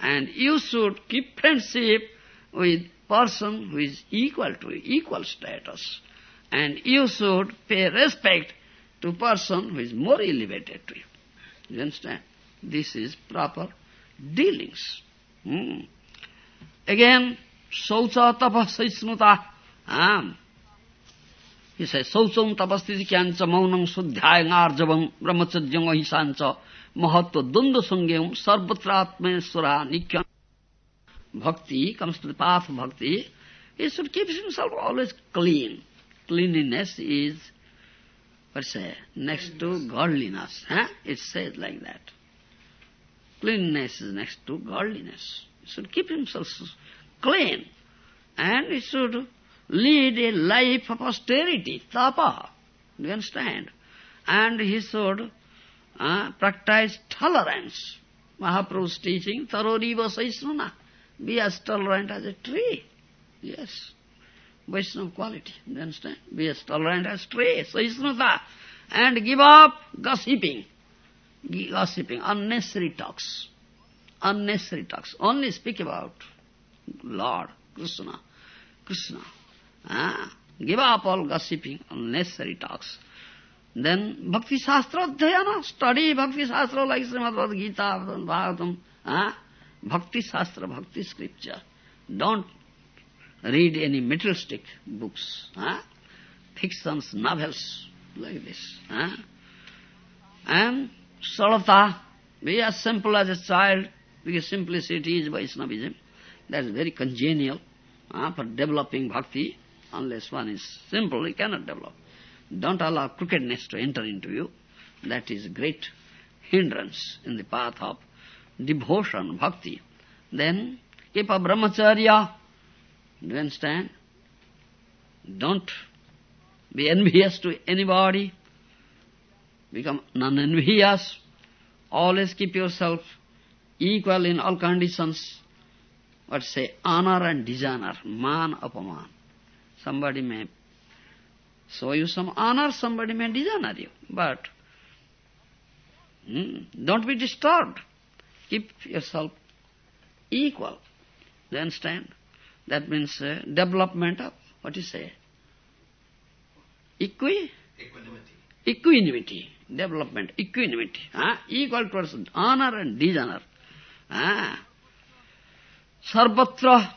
And you should keep friendship with person who is equal to equal status. And you should pay respect to person who is more elevated to you. You understand? This is proper dealings. Hmm. Again, saucha tapasisnuta. Um, he says, saucham tapastiti kyancha maunam sudhyayangarjavam brahmacharyam ahisancha mahatva dunda sangyam sarvatratmeswara nikyam. Bhakti comes to the path of bhakti. He should keep himself always clean. Cleanliness is, what say, next to godliness. It says like that. Cleanliness is next to godliness. He should keep himself clean. And he should lead a life of austerity, tapa. Do you understand? And he should uh, practice tolerance. Mahaprabhu's teaching, taroriva saisnuna. Be as tolerant as a tree. Yes. Vaishnava quality. You understand? Be as tolerant as tree. Saisnata. And give up gossiping. Gossiping. Unnecessary talks. Unnecessary talks. Only speak about Lord, Krishna. Krishna. Ah, give up all gossiping, unnecessary talks. Then Bhakti Shastra Dhyana, study Bhakti Shastra like Srimad Bhagavad Gita, Bhagavatam. Ah, Bhakti Shastra, Bhakti Scripture. Don't read any materialistic books, huh? fictions, novels, like this. Huh? And Salata, be as simple as a child, because simplicity is Vaishnavism. That is very congenial uh, for developing bhakti. Unless one is simple, he cannot develop. Don't allow crookedness to enter into you. That is great hindrance in the path of devotion, bhakti. Then keep a brahmacharya. Do you understand? Don't be envious to anybody. Become non-envious. Always keep yourself equal in all conditions. What say? Honor and dishonor. Man apaman. Somebody may show you some honor, somebody may dishonor you. But hmm, don't be disturbed. Keep yourself equal. Do You understand? That means uh, development of, what you say? Equi? Equanimity. Equanimity. Development. Equanimity. Huh? Equal towards honor and dishonor. Huh? Sarvatra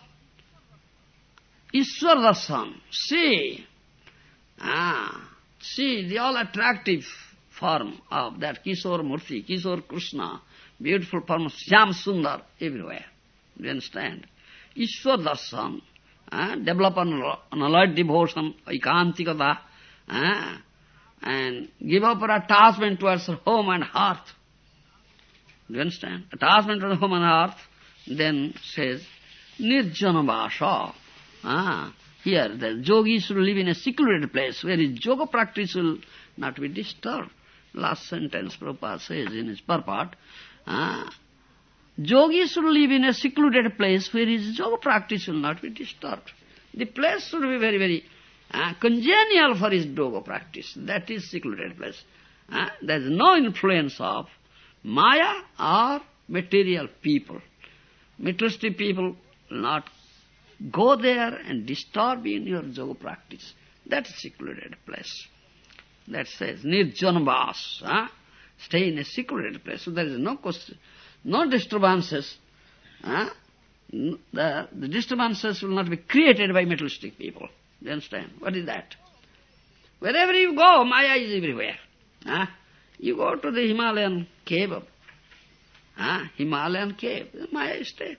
Ishwar Darshan. See. Ah, see the all attractive form of that Kishore Murthy, Kishore Krishna, beautiful form of Shyam Sundar everywhere. Do you understand? Ishwar Darshan, uh, develop an, an alert devotion, ikantikata, uh, and give up our attachment towards home and hearth. Do you understand? Attachment to home and hearth, then says, Nirjanavasha. Ah, here, the yogi should live in a secluded place where his yoga practice will not be disturbed. Last sentence Prabhupada says in his purport, ah, yogi should live in a secluded place where his yoga practice will not be disturbed. The place should be very, very uh, congenial for his yoga practice. That is secluded place. Uh, there is no influence of Maya or material people. Materialistic people not go there and disturb in your yoga practice. That is a secluded place. That says nirjanvas. Huh? Stay in a secluded place. So there is no question, no disturbances. Huh? the, the disturbances will not be created by materialistic people. You understand? What is that? Wherever you go, Maya is everywhere. Huh? You go to the Himalayan cave, huh? Himalayan cave, Maya is there.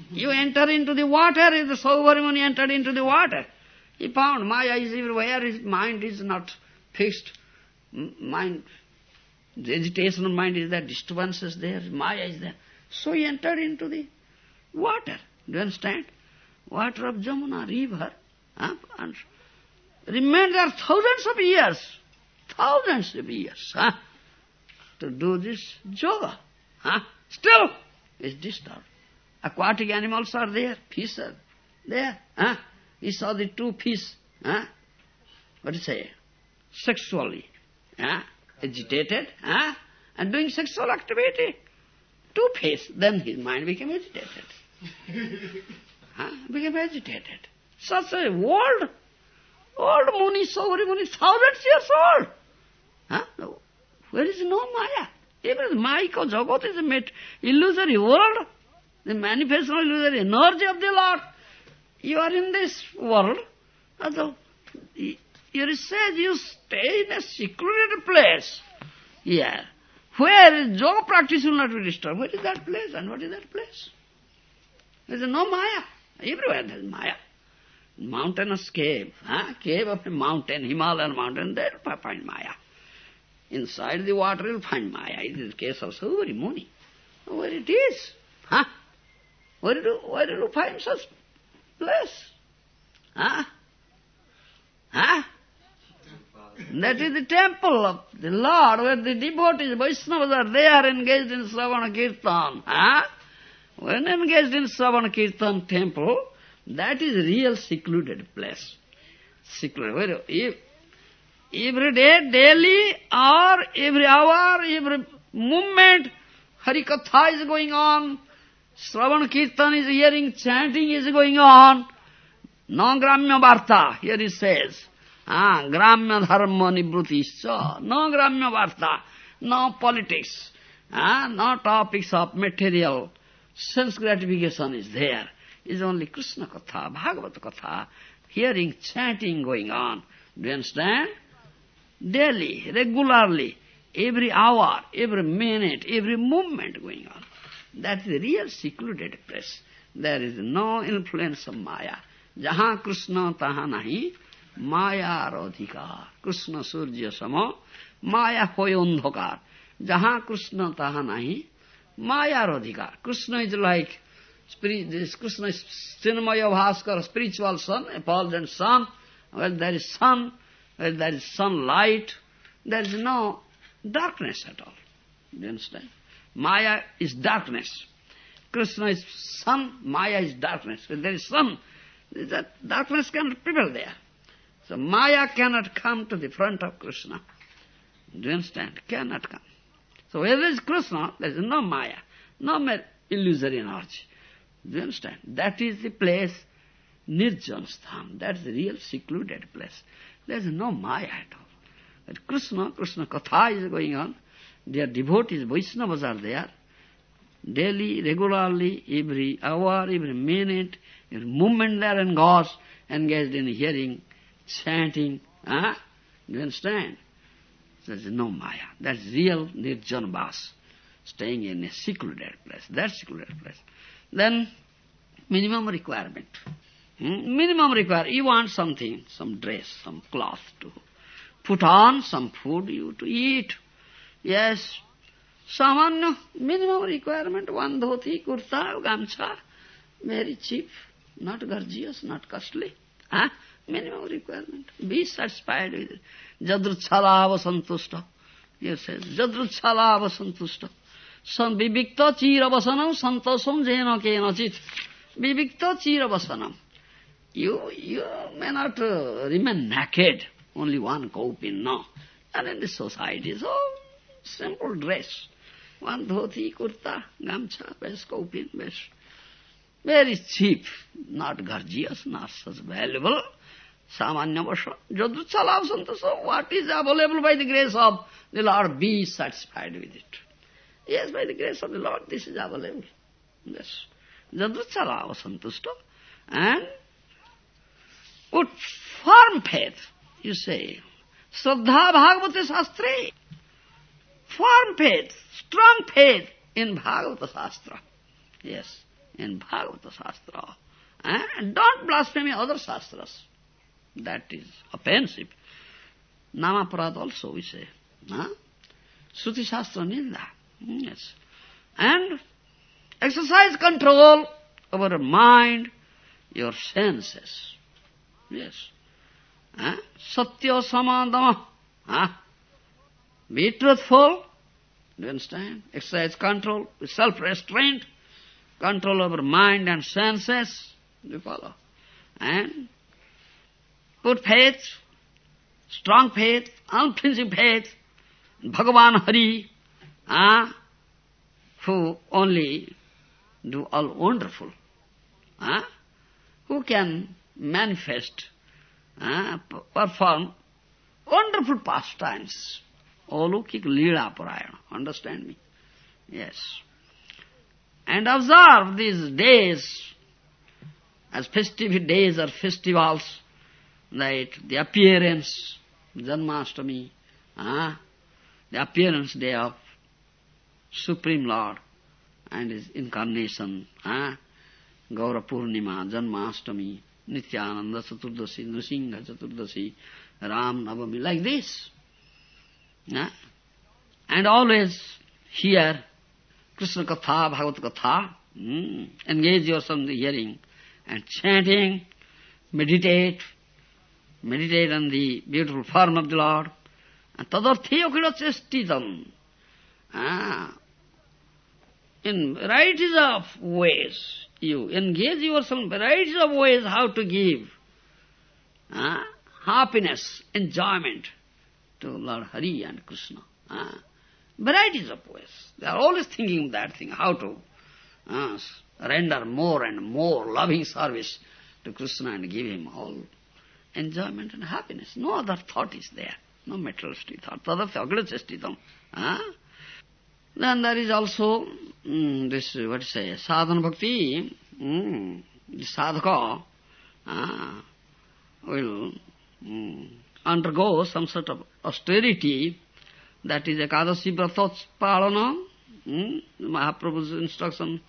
Mm-hmm. You enter into the water, the Sauvarmuni entered into the water. He found Maya is everywhere, his mind is not fixed. Mind, the agitation of mind is there, disturbance is there, Maya is there. So he entered into the water. Do you understand? Water of Jamuna, river. Huh? And remained there thousands of years. Thousands of years. Huh? To do this yoga. Huh? Still is disturbed. Aquatic animals are there, fish are there. Huh? He saw the two fish, huh? what do you say, sexually huh? agitated huh? and doing sexual activity. Two fish, then his mind became agitated. huh? Became agitated. Such a world, old Muni, Saubhari Muni, thousands years old. Huh? Where is no Maya? Even Maya, Jagat is a illusory world. The manifestation the energy of the Lord. You are in this world, although you says you stay in a secluded place. Yeah. Where yoga practice will not be disturbed. What is that place and what is that place? There is no Maya. Everywhere there is Maya. Mountainous cave, huh? cave of a mountain, Himalayan mountain, there you find Maya. Inside the water you'll find Maya. It is the case of Saubhari Muni. Where it is? Huh? Where do, where do you find such place? Huh? Huh? That is the temple of the Lord, where the devotees, Vaishnavas are there engaged in Sravana Kirtan. Huh? When engaged in Sravana Kirtan temple, that is real secluded place. Secluded. If, every day, daily, or every hour, every moment, Harikatha is going on, Sravan Kirtan is hearing, chanting is going on, no gramya varta, here it says, ah, gramya dharma nibrutischa, no gramya varta, no politics, ah, no topics of material, sense gratification is there is only Krishna Katha, Bhagavata Katha, hearing, chanting going on. Do you understand? Daily, regularly, every hour, every minute, every movement going on. That is the real secluded place. There is no influence of Maya. Jaha Krishna taha nahi, Maya radhika. Krishna surya sama, Maya hoyondhakar. Jaha Krishna taha nahi, Maya radhika. Krishna is like this Krishna is Chinmaya Bhaskara, spiritual sun, effulgent sun. Well, there is sun, well, there is sunlight, there is no darkness at all. Do you understand? Maya is darkness. Krishna is sun, Maya is darkness. When there is sun, that darkness cannot prevail there. So Maya cannot come to the front of Krishna. Do you understand? Cannot come. So where there is Krishna, there is no Maya, no illusory energy. Do you understand? That is the place, Nirjan Stham. That's the real secluded place. There is no Maya at all. But Krishna, Krishna Katha is going on. Their devotees, Vaishnavas are there. Daily, regularly, every hour, every minute, every moment there and goes, engaged in hearing, chanting. Huh? Do you understand? There is no Maya. That's real Nirjan Vas, staying in a secluded place. That's secluded place. Then, minimum requirement. Hmm? Minimum requirement. You want something, some dress, some cloth to put on, some food you to eat. Yes सामान्य minimum requirement one dhoti kurta gamchha. Very cheap not gorgeous not costly minimum requirement be satisfied with जदृच्छलाभ सन्तुष्ट अब सन्तुष्ट विविक्त चिर बसनौ सन्तोषम जेन केनचित। विविक्त चिर बसनौ you you may not remain naked only one cope in न and in this society so simple dress. One dhoti, kurta, gamcha, best kaupin, best. Very cheap, not gorgeous, not such valuable. Samanya vasha. Jadruchala so what is available by the grace of the Lord, be satisfied with it. Yes, by the grace of the Lord, this is available. Yes. Jadruchala vasantusto, and put firm faith, you say. Shraddha Bhagavata Shastra. Firm faith, strong faith in Bhagavata Shastra. Yes, in Bhagavata Shastra. And don't blaspheme other Shastras. That is offensive. Namaparad also we say. Huh? Shruti Shastra Ninda. Hmm, yes. And exercise control over mind, your senses. Yes. Huh? Satya Samadama. Huh? Be truthful. Do you understand? Exercise control, self-restraint, control over mind and senses. You follow? And put faith, strong faith, unflinching faith, Bhagavan Hari, ah, who only do all wonderful, ah, who can manifest, ah, perform wonderful pastimes. Alaukik Leela Parayana. Understand me? Yes. And observe these days as festive days or festivals, like the appearance, Janmashtami, ah, the appearance day of Supreme Lord and His incarnation, ah, Gaura Purnima, Janmashtami, Nityananda Chaturdashi, Nrsimha Chaturdashi, Ram Navami, like this. And always hear Krishna Katha, Bhagavad Katha, mm, engage yourself in the hearing and chanting, meditate, meditate on the beautiful form of the Lord, And tadarthiyakila chestidam. Ah, in varieties of ways, you engage yourself in varieties of ways how to give ah, happiness, enjoyment to Lord Hari and Krishna. Ah, varieties of ways. They are always thinking that thing, how to ah, render more and more loving service to Krishna and give him all enjoyment and happiness. No other thought is there. No materialistic thought. Tadatha aglachastitam. Ah? Then there is also mm, this, what to say, sadhana bhakti, mm, the sadhaka ah, will undergo some sort of austerity, that is Ekadasi Vratospalana, mm, Mahaprabhu's instruction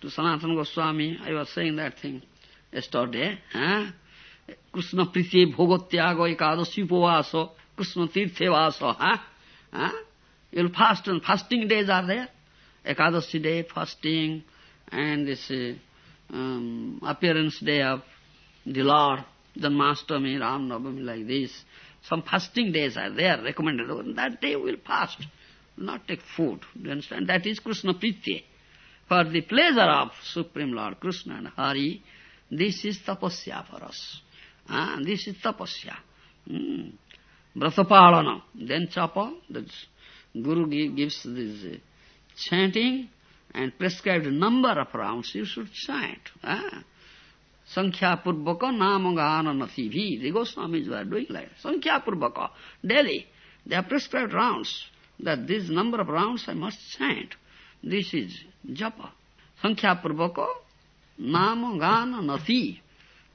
to Sanatana Goswami, I was saying that thing yesterday, ah? Krishna Priti Bhogotyaga Ekadasi Upavasa, Krishna Tirthevasa, huh? huh? You'll fast, and fasting days are there. Ekadasi day, fasting, and this uh, um, appearance day of the Lord, Janmashtami, Ram Navami, like this. Some fasting days are there, recommended. That day we'll fast, not take food. Do you understand? That is Krishna Priti. For the pleasure of Supreme Lord Krishna and Hari, this is tapasya for us. Ah, this is tapasya. Mm. Vratapalana. Then chapa, the Guru gives this uh, chanting and prescribed number of rounds you should chant. Ah. Sankhya Purvaka Namagana Nasivi. The Goswamis were doing like Sankhya Purvaka. Daily. They have prescribed rounds. That this number of rounds I must chant. This is japa. Sankhya Purvaka Namagana Nasi.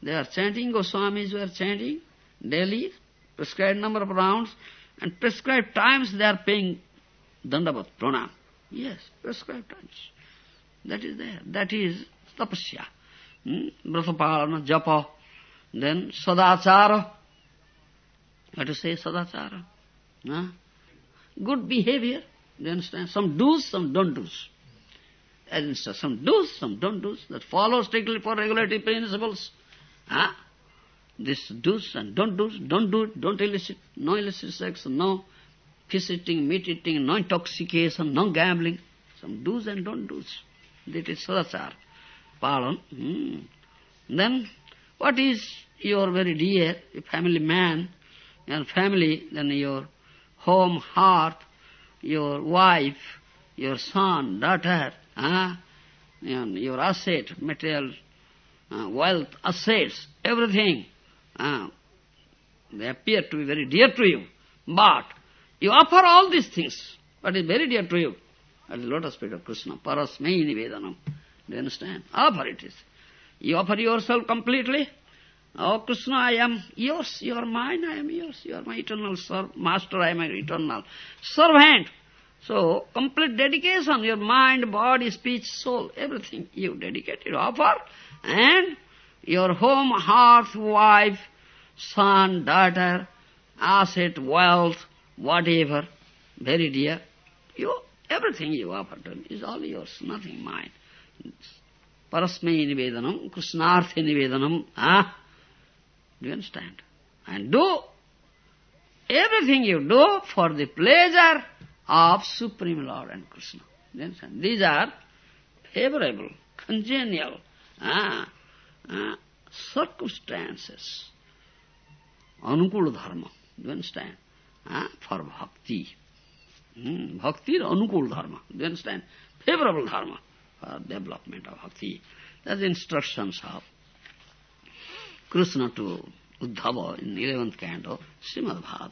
They are chanting, Goswamis were chanting daily prescribed number of rounds, and prescribed times they are paying dandavat, pranam. Yes, prescribed times. That is there. That is tapasya. Hmm? Vratapalana, japa, then sadachara. What to say sadachara? Good behavior. You understand? Some do's, some don't do's. As some do's, some don't do's. That follow strictly for regulatory principles. Huh? this do's and don't do's, don't do it, don't illicit. no illicit sex, no fish eating, meat eating, no intoxication, no gambling. Some do's and don't do's. That is sadachar. Pardon. Hmm. Then, what is your very dear family man, your family, then your home, heart, your wife, your son, daughter, ah, your asset, material, uh, wealth, assets, everything, Ah, they appear to be very dear to you, but you offer all these things, what is very dear to you, at the lotus feet of Krishna, parasmai nivedanam. Do you understand? Offer it is. You offer yourself completely. Oh Krishna, I am yours, you are mine, I am yours, you are my eternal serv master, I am my eternal servant. So, complete dedication, your mind, body, speech, soul, everything you dedicate, you offer, and your home, hearth, wife, son, daughter, asset, wealth, whatever, very dear, you, everything you offer to him is all yours, nothing mine. Parasmai nivedanam, Krishnarthi nivedanam, ah? Do you understand? And do everything you do for the pleasure of Supreme Lord and Krishna. Do you understand? These are favorable, congenial ah, ah, circumstances. Anukul dharma. Do you understand? Ah, for bhakti. Hmm, bhakti is anukul dharma. Do you understand? Favorable dharma for development of bhakti. That's instructions of Krishna to Uddhava in 11th canto, Srimad Bhagavatam.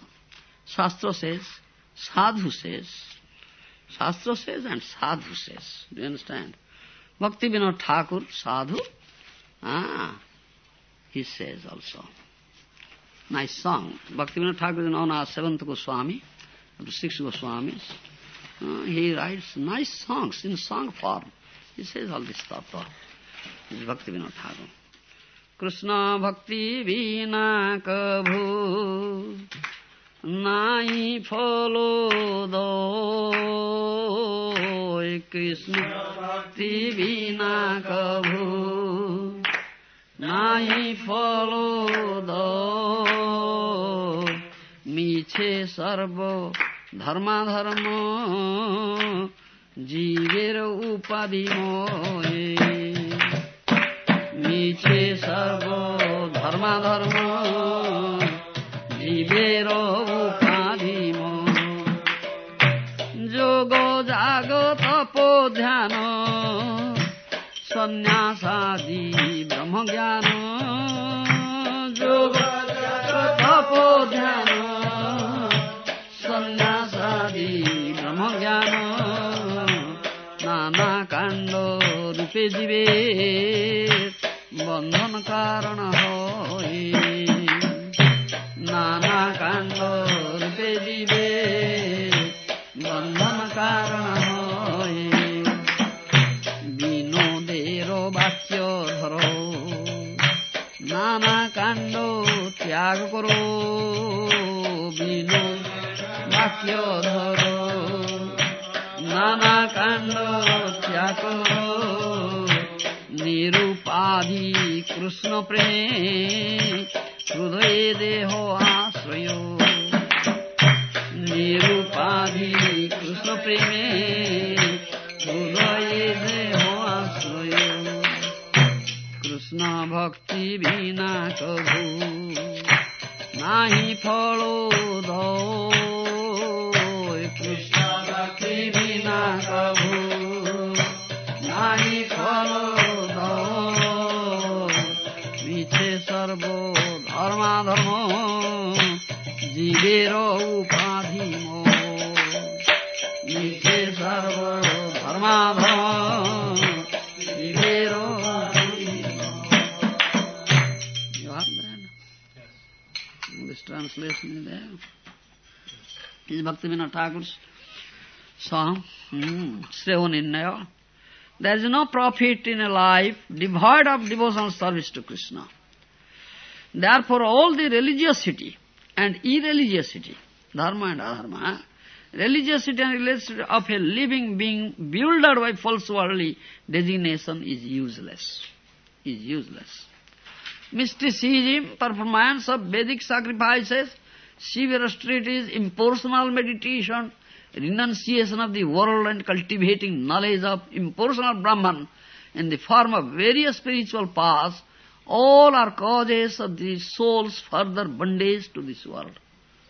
Shastra says, Sadhu says, Shastra says and Sadhu says. Do you understand? Bhakti Vinod Thakur, Sadhu, ah, he says also. Nice song. Bhakti Vinod Thakur is known as seventh Goswami, of the six Goswamis. Uh, he writes nice songs in song form. He says all this stuff. This is Bhakti Vinod Thakur. Krishna भक्ति बिना कभू नाई फलो दो कृष्ण भक्ति बिना कभू नाई फलो दो মিছে जीवेर उपाधि मोहे। मिछे सर्व धर्म धर्म जीवेर उपाधि मोह। जोग जाग तपो ध्यान सन्यासादि ब्रह्म ज्ञान जोग तपो ध्यान। নানা কাণ্ড রূপে জীবে বন্ধন কারণ হয় নানা কাণ্ড রূপে জীবে বন্ধন কারণ হয় বিনোদের বাক্য ধর নানা কাণ্ড ত্যাগ করো বিনোদ বাক্য ধর নানা কাণ্ড ত্যাগ করো নিরুপাধি কৃষ্ণ প্রেম হৃদয়ে দেহ আশ্রয় নিরুপাধি কৃষ্ণ প্রেমে হৃদয়ে দেহ আশ্রয় কৃষ্ণ ভক্তি বিনা কভু নাহি ফল কৃষ্ণ धर्माधर्म जीवे उपाधि धर्माधर्म भक्ति में ठाकुर श्रेय निर्णय। There is no profit in a life devoid of devotion service to Krishna Therefore, all the religiosity and irreligiosity, dharma and adharma, religiosity and religiosity of a living being bewildered by false worldly designation is useless. Is useless. Mysticism, performance of Vedic sacrifices, severe austerities, impersonal meditation, renunciation of the world and cultivating knowledge of impersonal Brahman in the form of various spiritual paths, all are causes of the soul's further bondage to this world.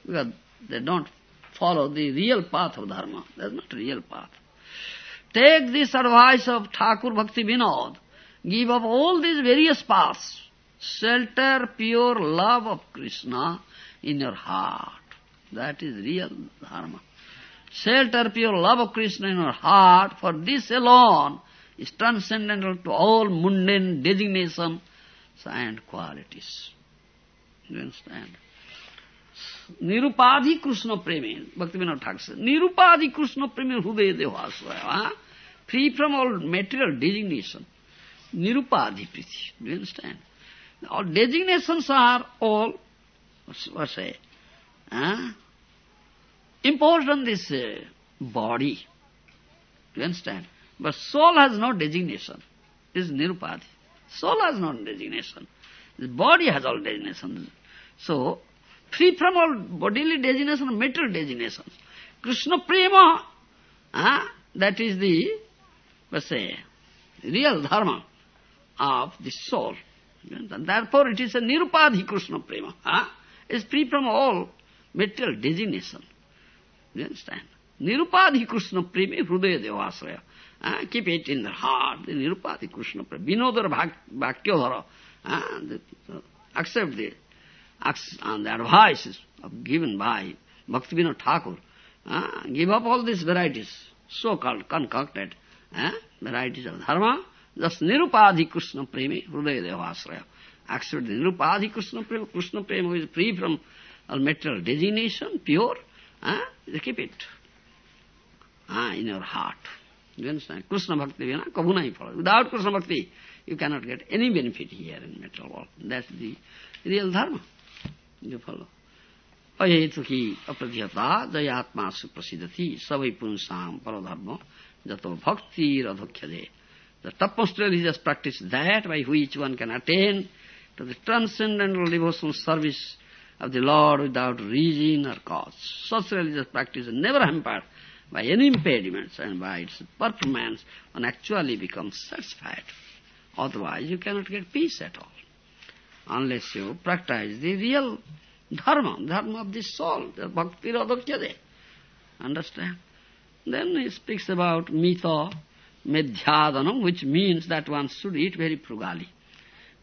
Because they don't follow the real path of Dharma. That's not real path. Take this advice of Thakur Bhakti Vinod. Give up all these various paths. Shelter pure love of Krishna in your heart. That is real Dharma. Shelter pure love of Krishna in your heart. For this alone is transcendental to all mundane designations and qualities. You understand? Nirupadhi Krishna Premi, Bhaktivinoda Thakur says, Nirupadhi Krishna Premi Hudaya Devasvaya, free from all material designation. Nirupadhi Priti, do you understand? All designations are all, what say, huh? imposed on this uh, body. Do you understand? But soul has no designation. This is Nirupadhi. Soul has no designation. The body has all designations. So, free from all bodily designation material designations. Krishna Prema, ah, that is the, let's say, real dharma of the soul. And therefore it is a nirupadhi Krishna Prema. Ah, is free from all material designation. You understand? Nirupadhi Krishna Prema Hrudaya Devasraya. Ah, keep it in the heart, the Nirupadhi Krishna Prema. Vinodara Bhakyodhara. Ah, accept the and the advices given by Bhaktivinoda Thakur, uh, give up all these varieties, so-called concocted uh, varieties of dharma, just Nirupadhi Krishna Premi, Hrudaya Devasraya. Accept the Nirupadhi Krishna Prema, Krishna Prema who is free from all material designation, pure, uh, keep it uh, in your heart. You understand? Krishna Bhakti, you know, kabhunai phala. Without Krishna Bhakti, you cannot get any benefit here in material world. That's the real dharma. You follow? अहेतुकी अप्रतिहता जयात्मा सुप्रसिद्धति सबै पुंसाम परधर्म jato bhakti radhokyade. The topmost religious practice that by which one can attain to the transcendental devotional service of the Lord without reason or cause. Such religious practice is never hampered by any impediments and by its performance one actually becomes satisfied. Otherwise you cannot get peace at all unless you practice the real dharma, dharma of the soul, the bhakti radhakyade. Understand? Then he speaks about mita medhyadanam, which means that one should eat very frugally.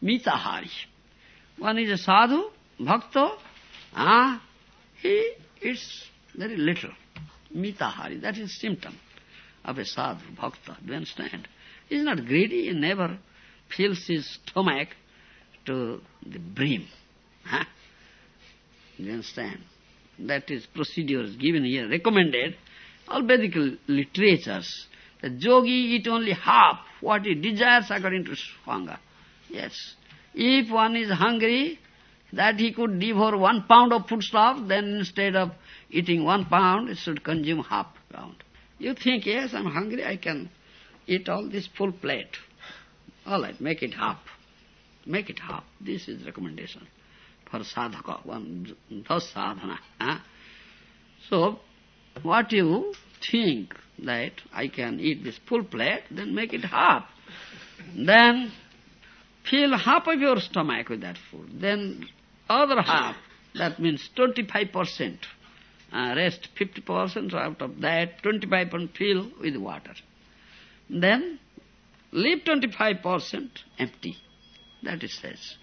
Mitahari. One is a sadhu, bhakta, ah, he eats very little. Mitahari, that is symptom of a sadhu, bhakta. Do you understand? He is not greedy, he never fills his stomach to the brim. Huh? You understand? That is procedures given here, recommended. All Vedic literatures. The yogi eat only half what he desires according to hunger. Yes. If one is hungry, that he could devour one pound of foodstuff, then instead of eating one pound, it should consume half pound. You think, yes, I'm hungry, I can eat all this full plate. All right, make it half. Make it half. This is recommendation for sadhaka, one does sadhana. Huh? So, what you think that I can eat this full plate, then make it half. Then fill half of your stomach with that food. Then other half, that means 25%. Rest 50% out of that, 25% fill with water. Then leave 25% empty. That it says.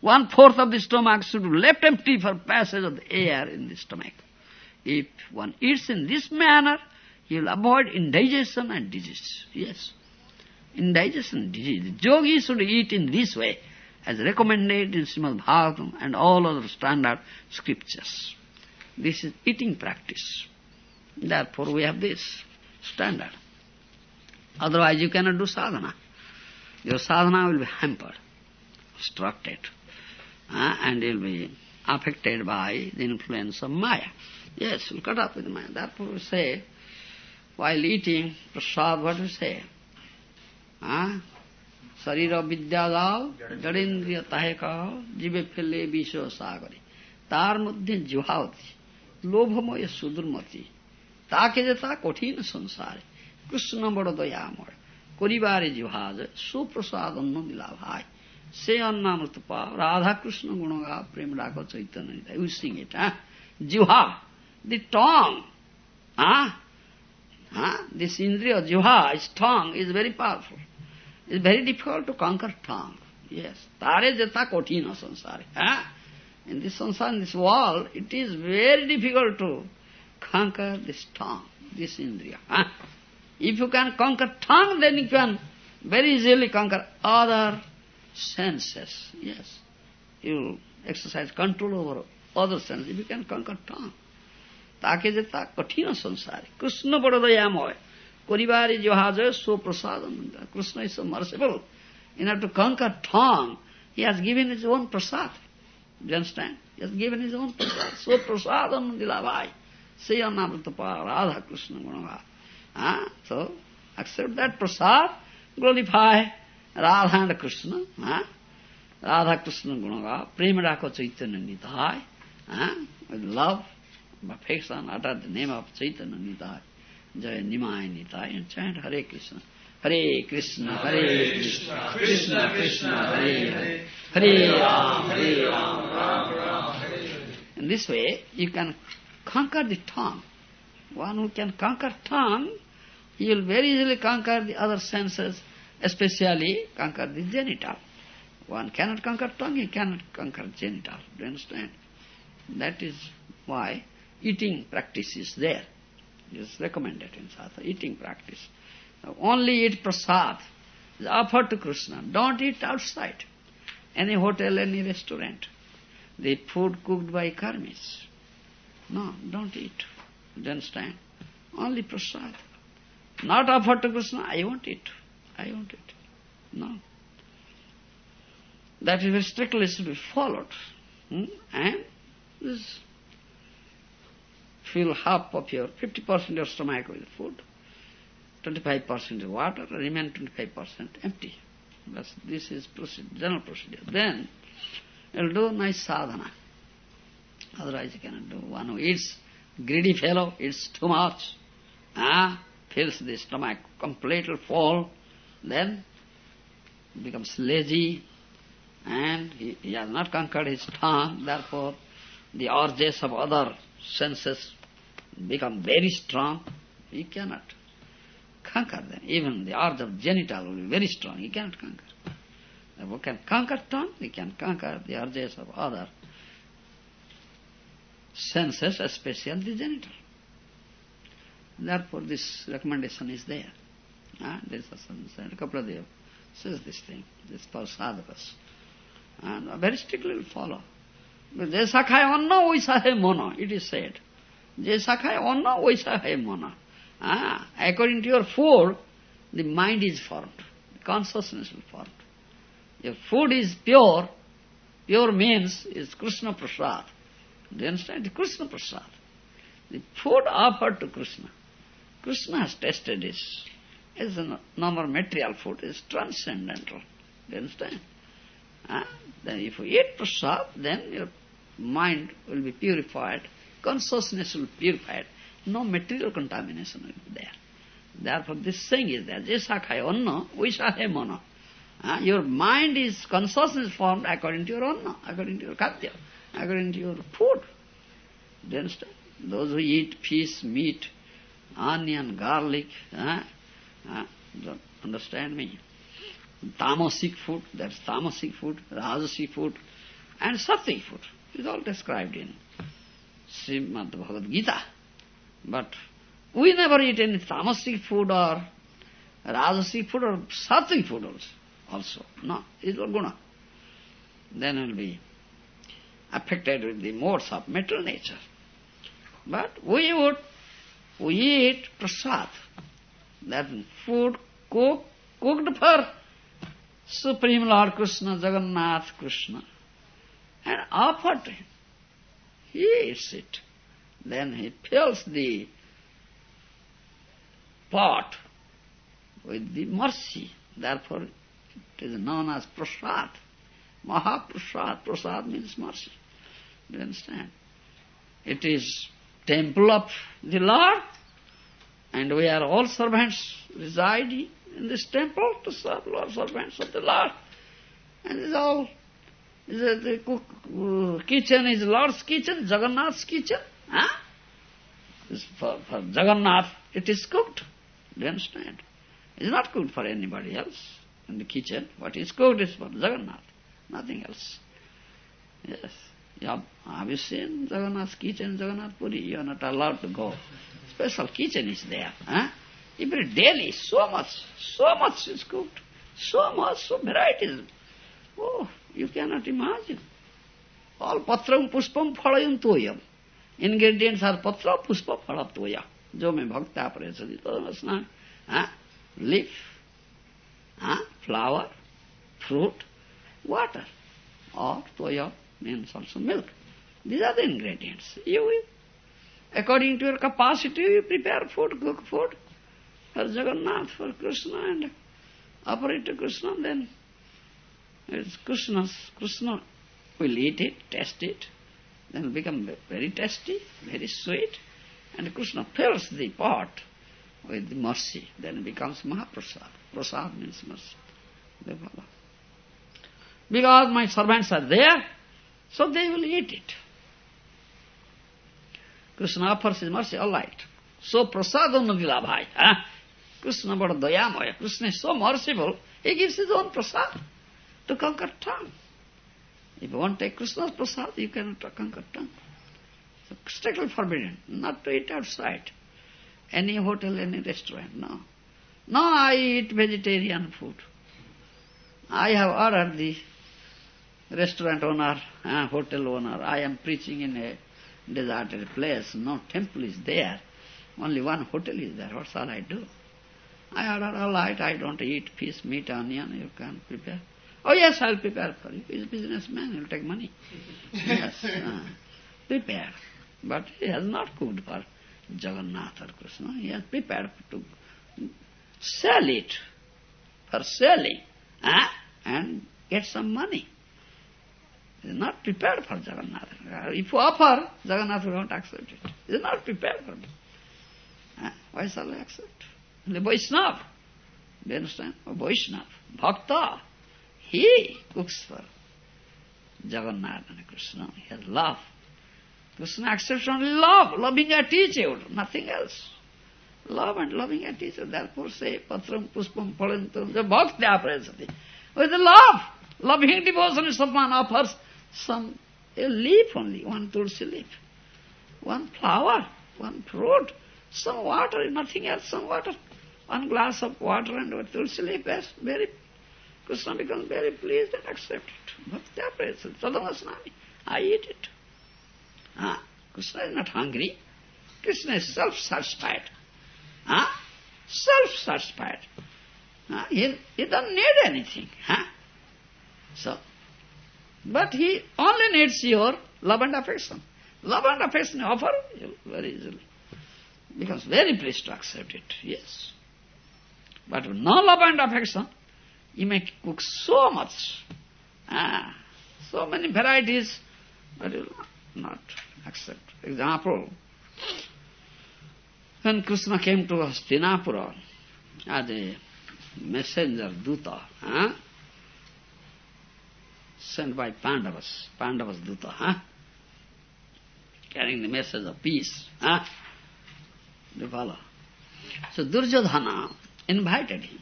One-fourth of the stomach should be left empty for passage of the air in the stomach. If one eats in this manner, he will avoid indigestion and disease. Yes. Indigestion disease. Yogi should eat in this way, as recommended in Srimad Bhagavatam and all other standard scriptures. This is eating practice. Therefore we have this standard. Otherwise you cannot do sadhana. Your sadhana will be hampered, obstructed uh, and you'll be affected by the influence of Maya. Yes, you'll cut off with Maya. Therefore we say, while eating prasad, what we say? Uh, Sarira vidyadal, jadendriya taheka, jibe phile bisho sagari. তার মধ্যে জুহাওতি লোভময় সুদুর্মতি তাকে যে তা কঠিন সংসারে কৃষ্ণ বড় দয়াময় করিবারে জিহাজ সুপ্রসাদ অন্য দিলা ভাই Say Annamrtapa, Radha Krishna Gunaga, Prem Raka Chaitanya. You sing it, huh? Jiva, the tongue, huh? Huh? This Indriya, Jiva, his tongue is very powerful. It's very difficult to conquer tongue. Yes. Tare jata kothina sansare. Huh? in this samsara, this wall, it is very difficult to conquer this tongue, this indriya. If you can conquer tongue, then you can very easily conquer other senses. Yes, you exercise control over other senses. If you can conquer tongue, Take jeta kathina samsari. Krishna padadayam hoy. Kuribari johajaya so prasadam. Krishna is so merciful. In order to conquer tongue, he has given his own prasadam. You understand? He has given his own prasad. So prasadam dilavai. Say anamritapa Radha Krishna Gunava. Ah, so accept that prasad, glorify Radha and Krishna. Ah, Radha Krishna Gunava. Premadako Chaitanya Nitai. Ah, with love, affection, utter the name of Chaitanya Nitai. Jaya Nimai Nitai and chant Hare Krishna. Hare Krishna, Hare Krishna, Krishna Krishna, Hare Hare, Hare Ram, Hare Ram, Ram Ram, Hare Hare. In this way, you can conquer the tongue. One who can conquer tongue, he will very easily conquer the other senses, especially conquer the genital. One cannot conquer tongue, he cannot conquer genital. Do you understand? That is why eating practice is there. It is recommended in Sata, eating practice. Only eat prasad, is offered to Krishna. Don't eat outside. Any hotel, any restaurant. The food cooked by karmis. No, don't eat. Do you understand? Only prasad. Not offered to Krishna, I won't eat. I won't eat. No. That is very strictly should be followed. Hmm? And this fill half of your, 50% of your stomach with food, 25% water, remain 25% empty. That's, this is procedure, general procedure. Then you'll do nice sadhana. Otherwise you cannot do. One who eats, greedy fellow, eats too much, ah, fills the stomach completely full, then becomes lazy, and he, he has not conquered his tongue, therefore the urges of other senses become very strong. He cannot conquer them. Even the urge of genital will be very strong. He cannot conquer. Therefore, can conquer tongue, he can conquer the urges of other senses, especially the genital. Therefore, this recommendation is there. Ah, there is a Kapiladev says this thing, this for sadhakas. And very strictly will follow. Jesa khai anna, oisa hai mona, it is said. Jesa khai anna, oisa hai mona. Ah, according to your food, the mind is formed, consciousness will form. If food is pure, pure means is Krishna Prasad. Do you understand? The Krishna Prasad. The food offered to Krishna. Krishna has tested this. It's a normal material food, it's transcendental. Do you understand? Uh, then if you eat prasad, then your mind will be purified, consciousness will be purified, no material contamination will be there. Therefore this saying is there, Jesakhay anna, vishahe mana. Uh, your mind is, consciousness formed according to your anna, according to your khatya, according to your food. Do you understand? Those who eat fish, meat, onion, garlic, uh, uh, understand me. Tamasic food, that's tamasic food, rajasic food, and sattvic food. is all described in Srimad Bhagavad Gita. But we never eat any tamasic food or rajasic food or sattvic food also. also. No, it's all guna. Then we'll be affected with the modes of mental nature. But we would, we eat prasad, that food cooked, cooked for Supreme Lord Krishna, Jagannath Krishna, and offered him. He eats it. Then he fills the pot with the mercy. Therefore, it is known as prasad. Mahaprasad. Prasad means mercy. Do you understand? It is temple of the Lord, and we are all servants residing in this temple to serve Lord, servants of the Lord. And it's all, the, uh, kitchen is Lord's kitchen, Jagannath's kitchen. Huh? For, for Jagannath, it is cooked. Do you understand? It's not cooked for anybody else in the kitchen. What is cooked is for Jagannath, nothing else. Yes. Yeah, have you seen Jagannath's kitchen, Jagannath Puri? You are not allowed to go. Special kitchen is there. Huh? Every daily, so much, so much is cooked. So much, so varieties. Oh, you cannot imagine. All patram puspam phalayam toyam. Ingredients are patra puspa phala toya. Jo me bhakta prasadi tadanasna. Leaf, huh? flower, fruit, water. Or toya means also milk. These are the ingredients. You, according to your capacity, you prepare food, cook food for Jagannath, for Krishna and offer it to Krishna, then it's Krishna's. Krishna will eat it, taste it, then become very tasty, very sweet, and Krishna fills the pot with mercy, then it becomes Mahaprasad. Prasad means mercy. Because my servants are there, so they will eat it. Krishna offers his mercy, all right. So prasadam bhai. Huh? Krishna bada dayamaya. Krishna is so merciful, he gives his own prasad to conquer tongue. If you want to take Krishna's prasad, you cannot conquer tongue. So strictly forbidden, not to eat outside. Any hotel, any restaurant, no. No, I eat vegetarian food. I have ordered the restaurant owner, uh, hotel owner, I am preaching in a deserted place, no temple is there, only one hotel is there, what shall I do? I order, all right, I don't eat fish, meat, onion, you can prepare. Oh yes, I'll prepare for you. He's a businessman, he'll take money. yes, uh, prepare. But he has not cooked for Jagannath or Krishna. He has prepared to sell it, for selling, uh, and get some money. He is not prepared for Jagannath. If you offer, Jagannath will not accept it. He is not prepared for it. Uh, why shall I accept? The Vaishnava. Do you understand? A Vaishnava. Bhakta. He cooks for Jagannath and Krishna. He has love. Krishna accepts only love, loving attitude, nothing else. Love and loving attitude. Therefore say, patram puspam palantam, the bhakti aprasati. With the love, loving devotion, if someone offers some, a leaf only, one tulsi leaf, one flower, one fruit, some water, nothing else, some water. One glass of water and a tulsi leaf, very, Krishna becomes very pleased and accepts it. Bhakti aprasati, sadhamasnami. I eat it. Ah, Krishna is not hungry. Krishna is self-satisfied. Ah, self-satisfied. Ah, he, he doesn't need anything. Ah. So, but he only needs your love and affection. Love and affection offer very easily. Becomes very pleased to accept it, yes. But no love and affection, you may cook so much, ah, so many varieties, but you will not accept. Example, when Krishna came to Hastinapura as a messenger, Duta, huh? sent by Pandavas, Pandavas Duta, huh? carrying the message of peace. Huh? You follow? So Duryodhana invited him.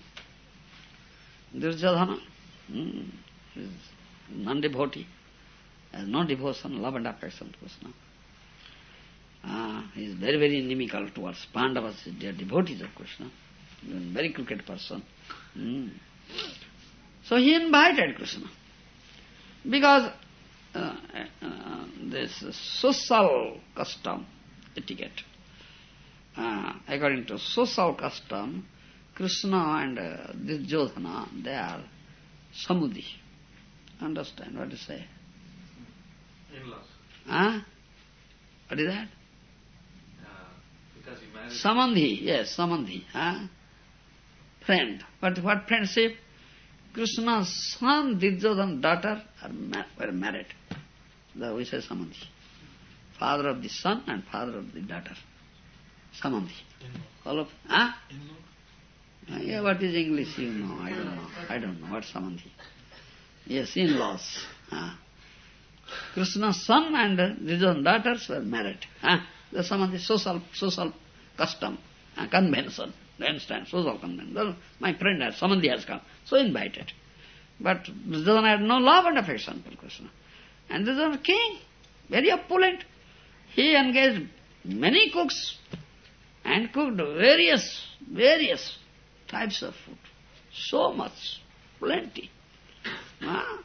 Duryodhana hmm, non-devotee, has no devotion, love and affection to Krishna. Uh, he is very, very inimical towards Pandavas, they are devotees of Krishna, very crooked person. Mm. So he invited Krishna. Because uh, uh, this social custom, etiquette, uh, according to social custom, Krishna and uh, this Jodhana, they are samudhi. Understand what to say? In-laws. Huh? What is that? Uh, because he married... Samandhi, yes, Samandhi. Huh? Friend. But what friendship? Krishna's son, Duryodhana's daughter are ma were married. The we say Samandhi. Father of the son and father of the daughter. Samandhi. All of, huh? Uh, Uh, yeah, what is English? You know, I don't know. I don't know what Samandhi. Yes, in-laws. Ah. Huh? Krishna's son and Duryodhana's daughters were married. Huh? The Samandhi social, social custom, uh, convention. You understand? Social convention. Well, my friend has, Samandhi has come. So invited. But Duryodhana had no love and affection for Krishna. And Duryodhana king, very opulent. He engaged many cooks and cooked various, various types of food. So much. plenty. Ah.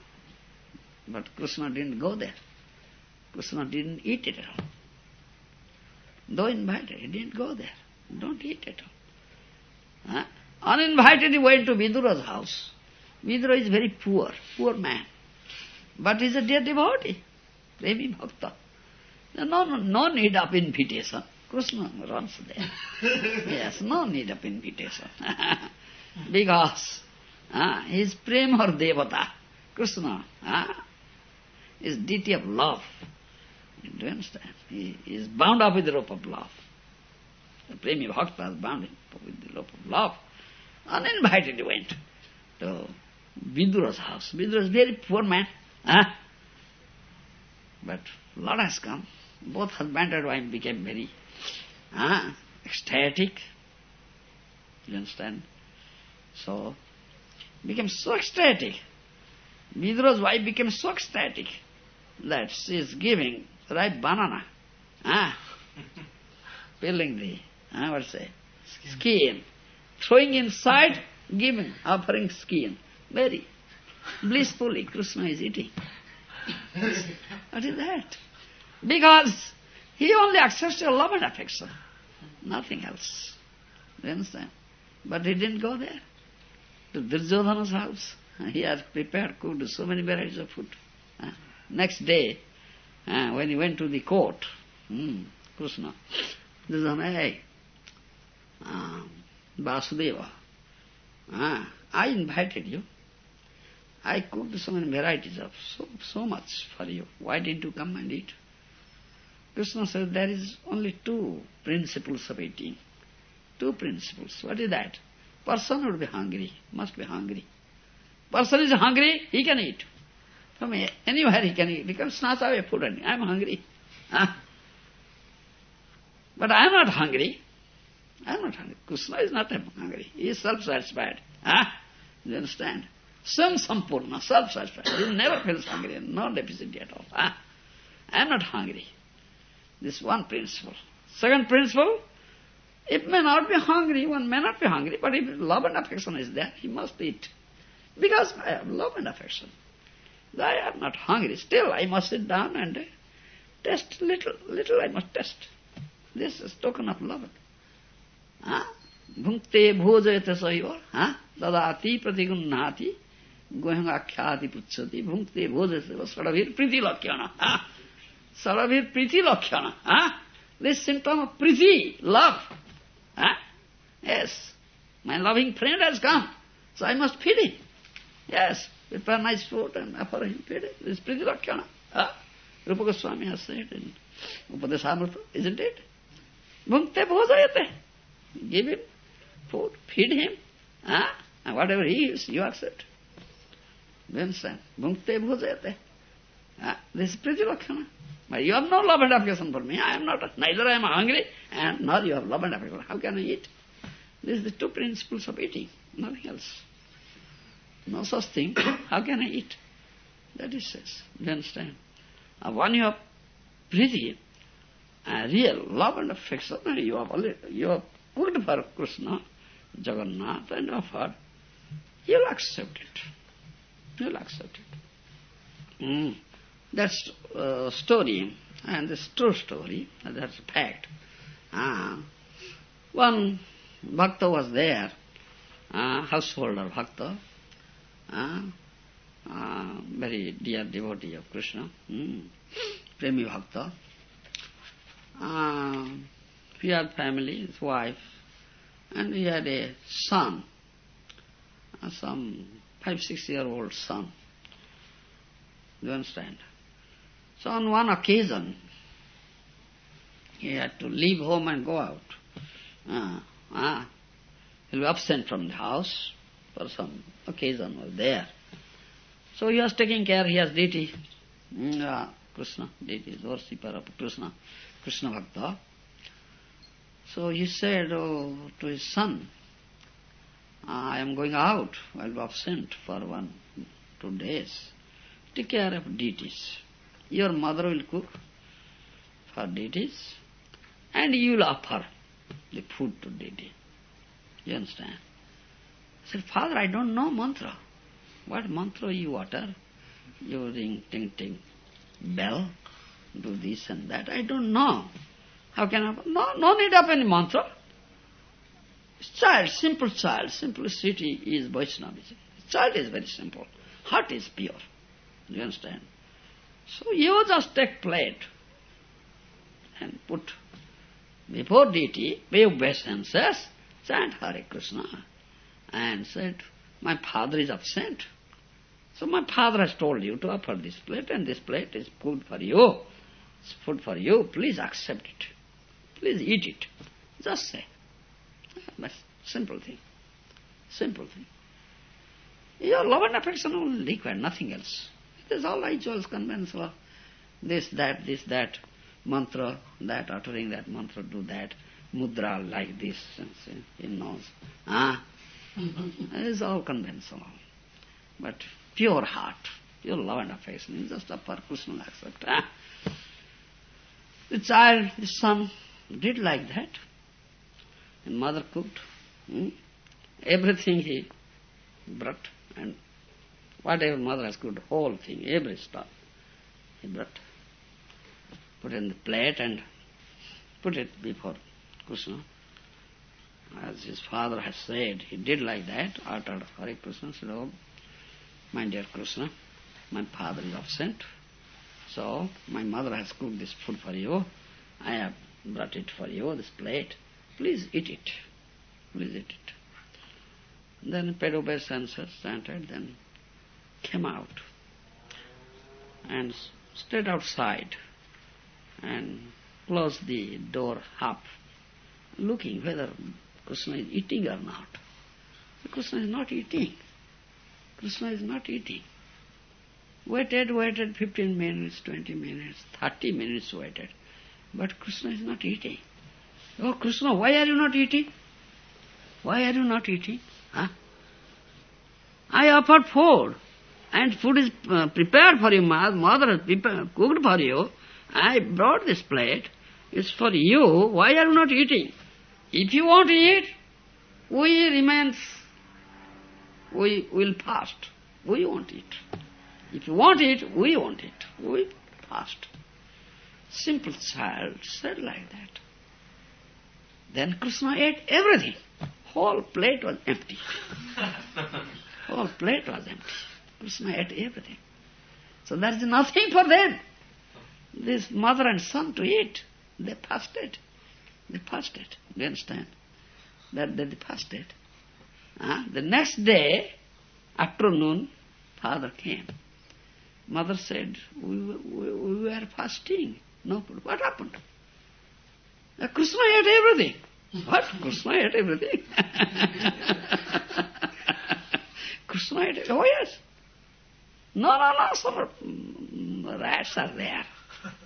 But Krishna didn't go there. Krishna didn't eat it at all. Though invited, he didn't go there. Don't eat at all. Uninvited, he went to Vidura's house. Vidura is very poor, poor man. But he's a dear devotee, Premi Bhakta. No, no, no need of invitation. Krishna runs there. yes, no need of invitation. because uh, he is Prema or Devata. Krishna uh, is deity of love. Do you understand? He is bound up with the rope of love. The Premi Bhakta is bound up with the rope of love. Uninvited he went to Vidura's house. Vidura is very poor man. Huh? But Lord has come. Both husband and wife became very huh, ecstatic. You understand? So, became so ecstatic. Vidura's wife became so ecstatic that she is giving ripe banana. Ah, peeling the, ah, what's it? Skin. skin. Throwing inside, giving, offering skin. Very blissfully Krishna is eating. what is that? Because he only accepts your love and affection, nothing else. You understand? But he didn't go there. To Duryodhana's house, he has prepared, cooked so many varieties of food. Next day, when he went to the court, hmm, Krishna, Duryodhana, hey, uh, Vasudeva, I invited you. I cooked so many varieties of so, so much for you. Why didn't you come and eat? Krishna said there is only two principles of eating. Two principles. What is that? Person would be hungry, must be hungry. Person is hungry, he can eat. From anywhere he can eat. Can snatch away food and I am hungry. Huh? But I am not hungry. I am not hungry. Krishna is not hungry. He is self-satisfied. Huh? You understand? Sam Sampurna, self-satisfied. He never feels hungry, no deficit at all. Huh? I am not hungry. This one principle. Second principle, it may not be hungry, one may not be hungry, but if love and affection is there, he must eat. Because I have love and affection. I am not hungry. Still, I must sit down and test little, little I must test. This is token of love. Bhunkte bhojayate saiva, dadati pratigunhati, gohang akhyati puchati, bhunkte bhojayate sadavir priti Saravir priti lakhyana. Huh? This symptom of priti, love. Huh? Yes, my loving friend has come, so I must feed him. Yes, prepare nice food and offer him feed him. This is priti lakhyana. Huh? Rupa Goswami has said in Upadeshamrita, isn't it? Bhunkte bhojayate. Give him food, feed him. Huh? And whatever he is, you accept. You understand? Bhunkte bhojayate. Uh, this is priti lakhyana. But you have no love and affection for me. I am not, neither I am hungry, and nor you have love and affection. How can I eat? This is the two principles of eating, nothing else. No such thing. How can I eat? That is says. Do you understand? Uh, when you have priti, uh, real love and affection, you have, already, you have put for Krishna, Jagannath, and offered, you'll accept it. You'll accept it. Mm. That's uh, story, and this true story, that's a fact. Uh, one bhakta was there, uh, householder bhakta, uh, uh, very dear devotee of Krishna, mm, Premi bhakta. Uh, he had family, his wife, and he had a son, some five, six year old son. Do you understand? So on one occasion, he had to leave home and go out. Uh, uh, he'll be absent from the house for some occasion was there. So he was taking care, he has deity, uh, Krishna, deity worshipper of Krishna, Krishna Bhakta. So he said oh, to his son, I am going out, I will be absent for one, two days. Take care of deities. Your mother will cook for deities and you will offer the food to deity. You understand? I said, Father, I don't know mantra. What mantra you utter? You ring, ting, ting, bell, do this and that. I don't know. How can I? No, no need of any mantra. Child, simple child, simplicity is Vaishnavism. Child is very simple. Heart is pure. You understand? So you just take plate and put before deity, pay obeisances, chant Hare Krishna, and said, my father is absent. So my father has told you to offer this plate, and this plate is food for you. It's food for you. Please accept it. Please eat it. Just say. That's simple thing. Simple thing. Your love and affection will require nothing else. It is all rituals, conventional. This, that, this, that, mantra, that, uttering that mantra, do that, mudra like this, he knows. Ah, it is all conventional. But pure heart, pure love and affection is just a Krishna accept. Ah. The child, the son, did like that. And mother cooked. Hmm? Everything he brought and whatever mother has cooked, whole thing, every stuff he brought. Put in the plate and put it before Krishna. As his father has said, he did like that, uttered Hare Krishna, said, oh, my dear Krishna, my father is absent, so my mother has cooked this food for you. I have brought it for you, this plate. Please eat it. Please eat it. Then paid obeisances, chanted, then came out and stayed outside and closed the door half, looking whether Krishna is eating or not. Krishna is not eating. Krishna is not eating. Waited, waited 15 minutes, 20 minutes, 30 minutes waited. But Krishna is not eating. Oh, Krishna, why are you not eating? Why are you not eating? Huh? I offered food, and food is uh, prepared for you. Mother has prepared, cooked for you. I brought this plate. It's for you. Why are you not eating? If you want to eat, we remain, we will fast. We won't eat. If you want it, we want it. We fast. Simple child said like that. Then Krishna ate everything. Whole plate was empty. Whole plate was empty. Krishna ate everything. So there is nothing for them. This mother and son to eat. They fasted. They fasted. Do you understand? That they fasted. Uh, the next day, afternoon, father came. Mother said, we, we, we were fasting. No food. What happened? Uh, Krishna ate everything. What? Krishna ate everything? Krishna ate Oh yes. No, no, no, some rats are there.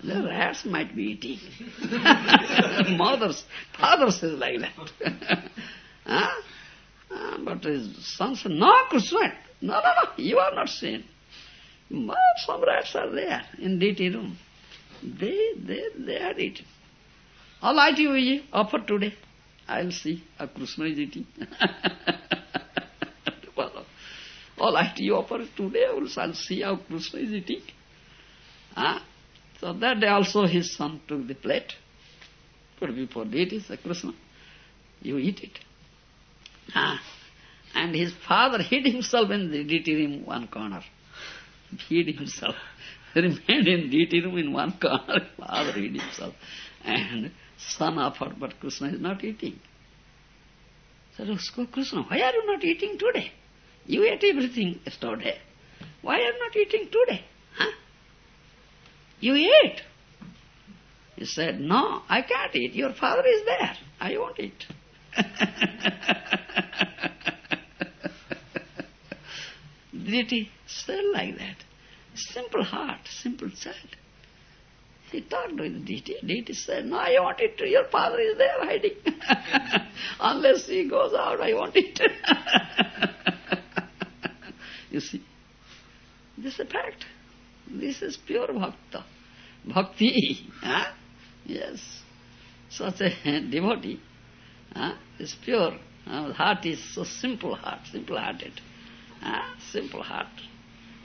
The rats might be eating. Mothers, fathers is like that. huh? Uh, but his son said, no, Krishna, no, no, no, you are not seen. But some rats are there in deity room. They, they, they are eating. All right, you offer today. I will see how Krishna is eating. All you offer today, I will see how Krishna is eating. Huh? So that day also his son took the plate, put before deity, said, Krishna, you eat it. Ah. And his father hid himself in the deity room one corner. Hid himself. Remained in deity room in one corner. Father hid himself. And son offered, but Krishna is not eating. Oh, Krishna, why are you not eating today? You ate everything yesterday. Why are not eating today? Huh? You ate. He said, no, I can't eat. Your father is there. I won't eat. Deity said like that. Simple heart, simple child. He talked with deity. Deity said, no, I want it. Your father is there hiding. Unless he goes out, I want it. you see, this is a fact. This is pure bhakta. Bhakti. Huh? Yes. Such a devotee huh? is pure. Heart is so simple heart, simple hearted. Ah, simple heart.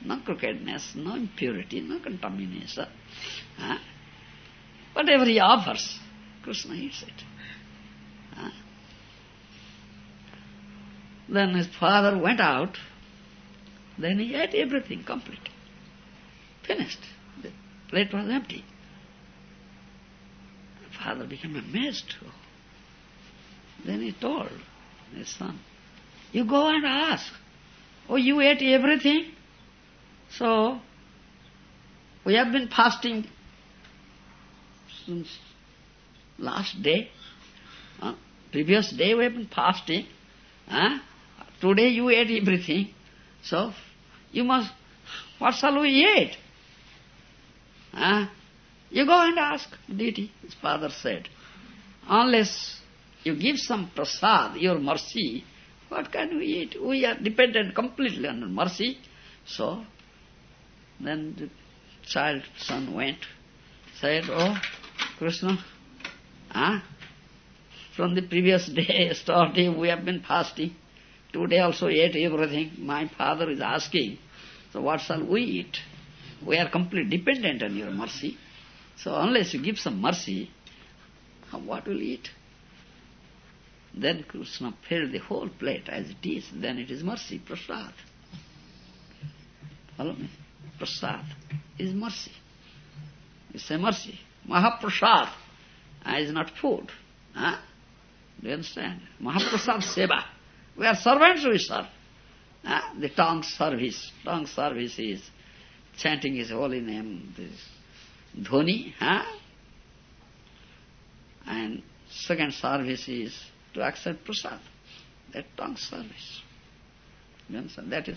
No crookedness, no impurity, no contamination. Ah. Whatever he offers, Krishna eats it. Ah. Then his father went out, then he ate everything complete. Finished. The plate was empty. The Father became amazed. Then he told his son, you go and ask. Oh, you ate everything? So, we have been fasting since last day. Uh, previous day we have been fasting. Uh, today you ate everything. So, you must, what shall we eat? Uh, you go and ask deity, his father said. Unless you give some prasad, your mercy, what can we eat? We are dependent completely on mercy. So, then the child son went, said, Oh, Krishna, ah, from the previous day starting we have been fasting. Today also ate everything. My father is asking, so what shall we eat? We are completely dependent on your mercy. So unless you give some mercy, what will eat? Then Krishna filled the whole plate as it is. Then it is mercy, prasad. Follow me? Prasad is mercy. It's a mercy. Mahaprasad is not food. Huh? Do you understand? Mahaprasad seva. We are servants we serve. Huh? The tongue service. Tongue service is chanting His holy name, this dhoni. And second service is to accept prasad. That tongue service. You understand? That is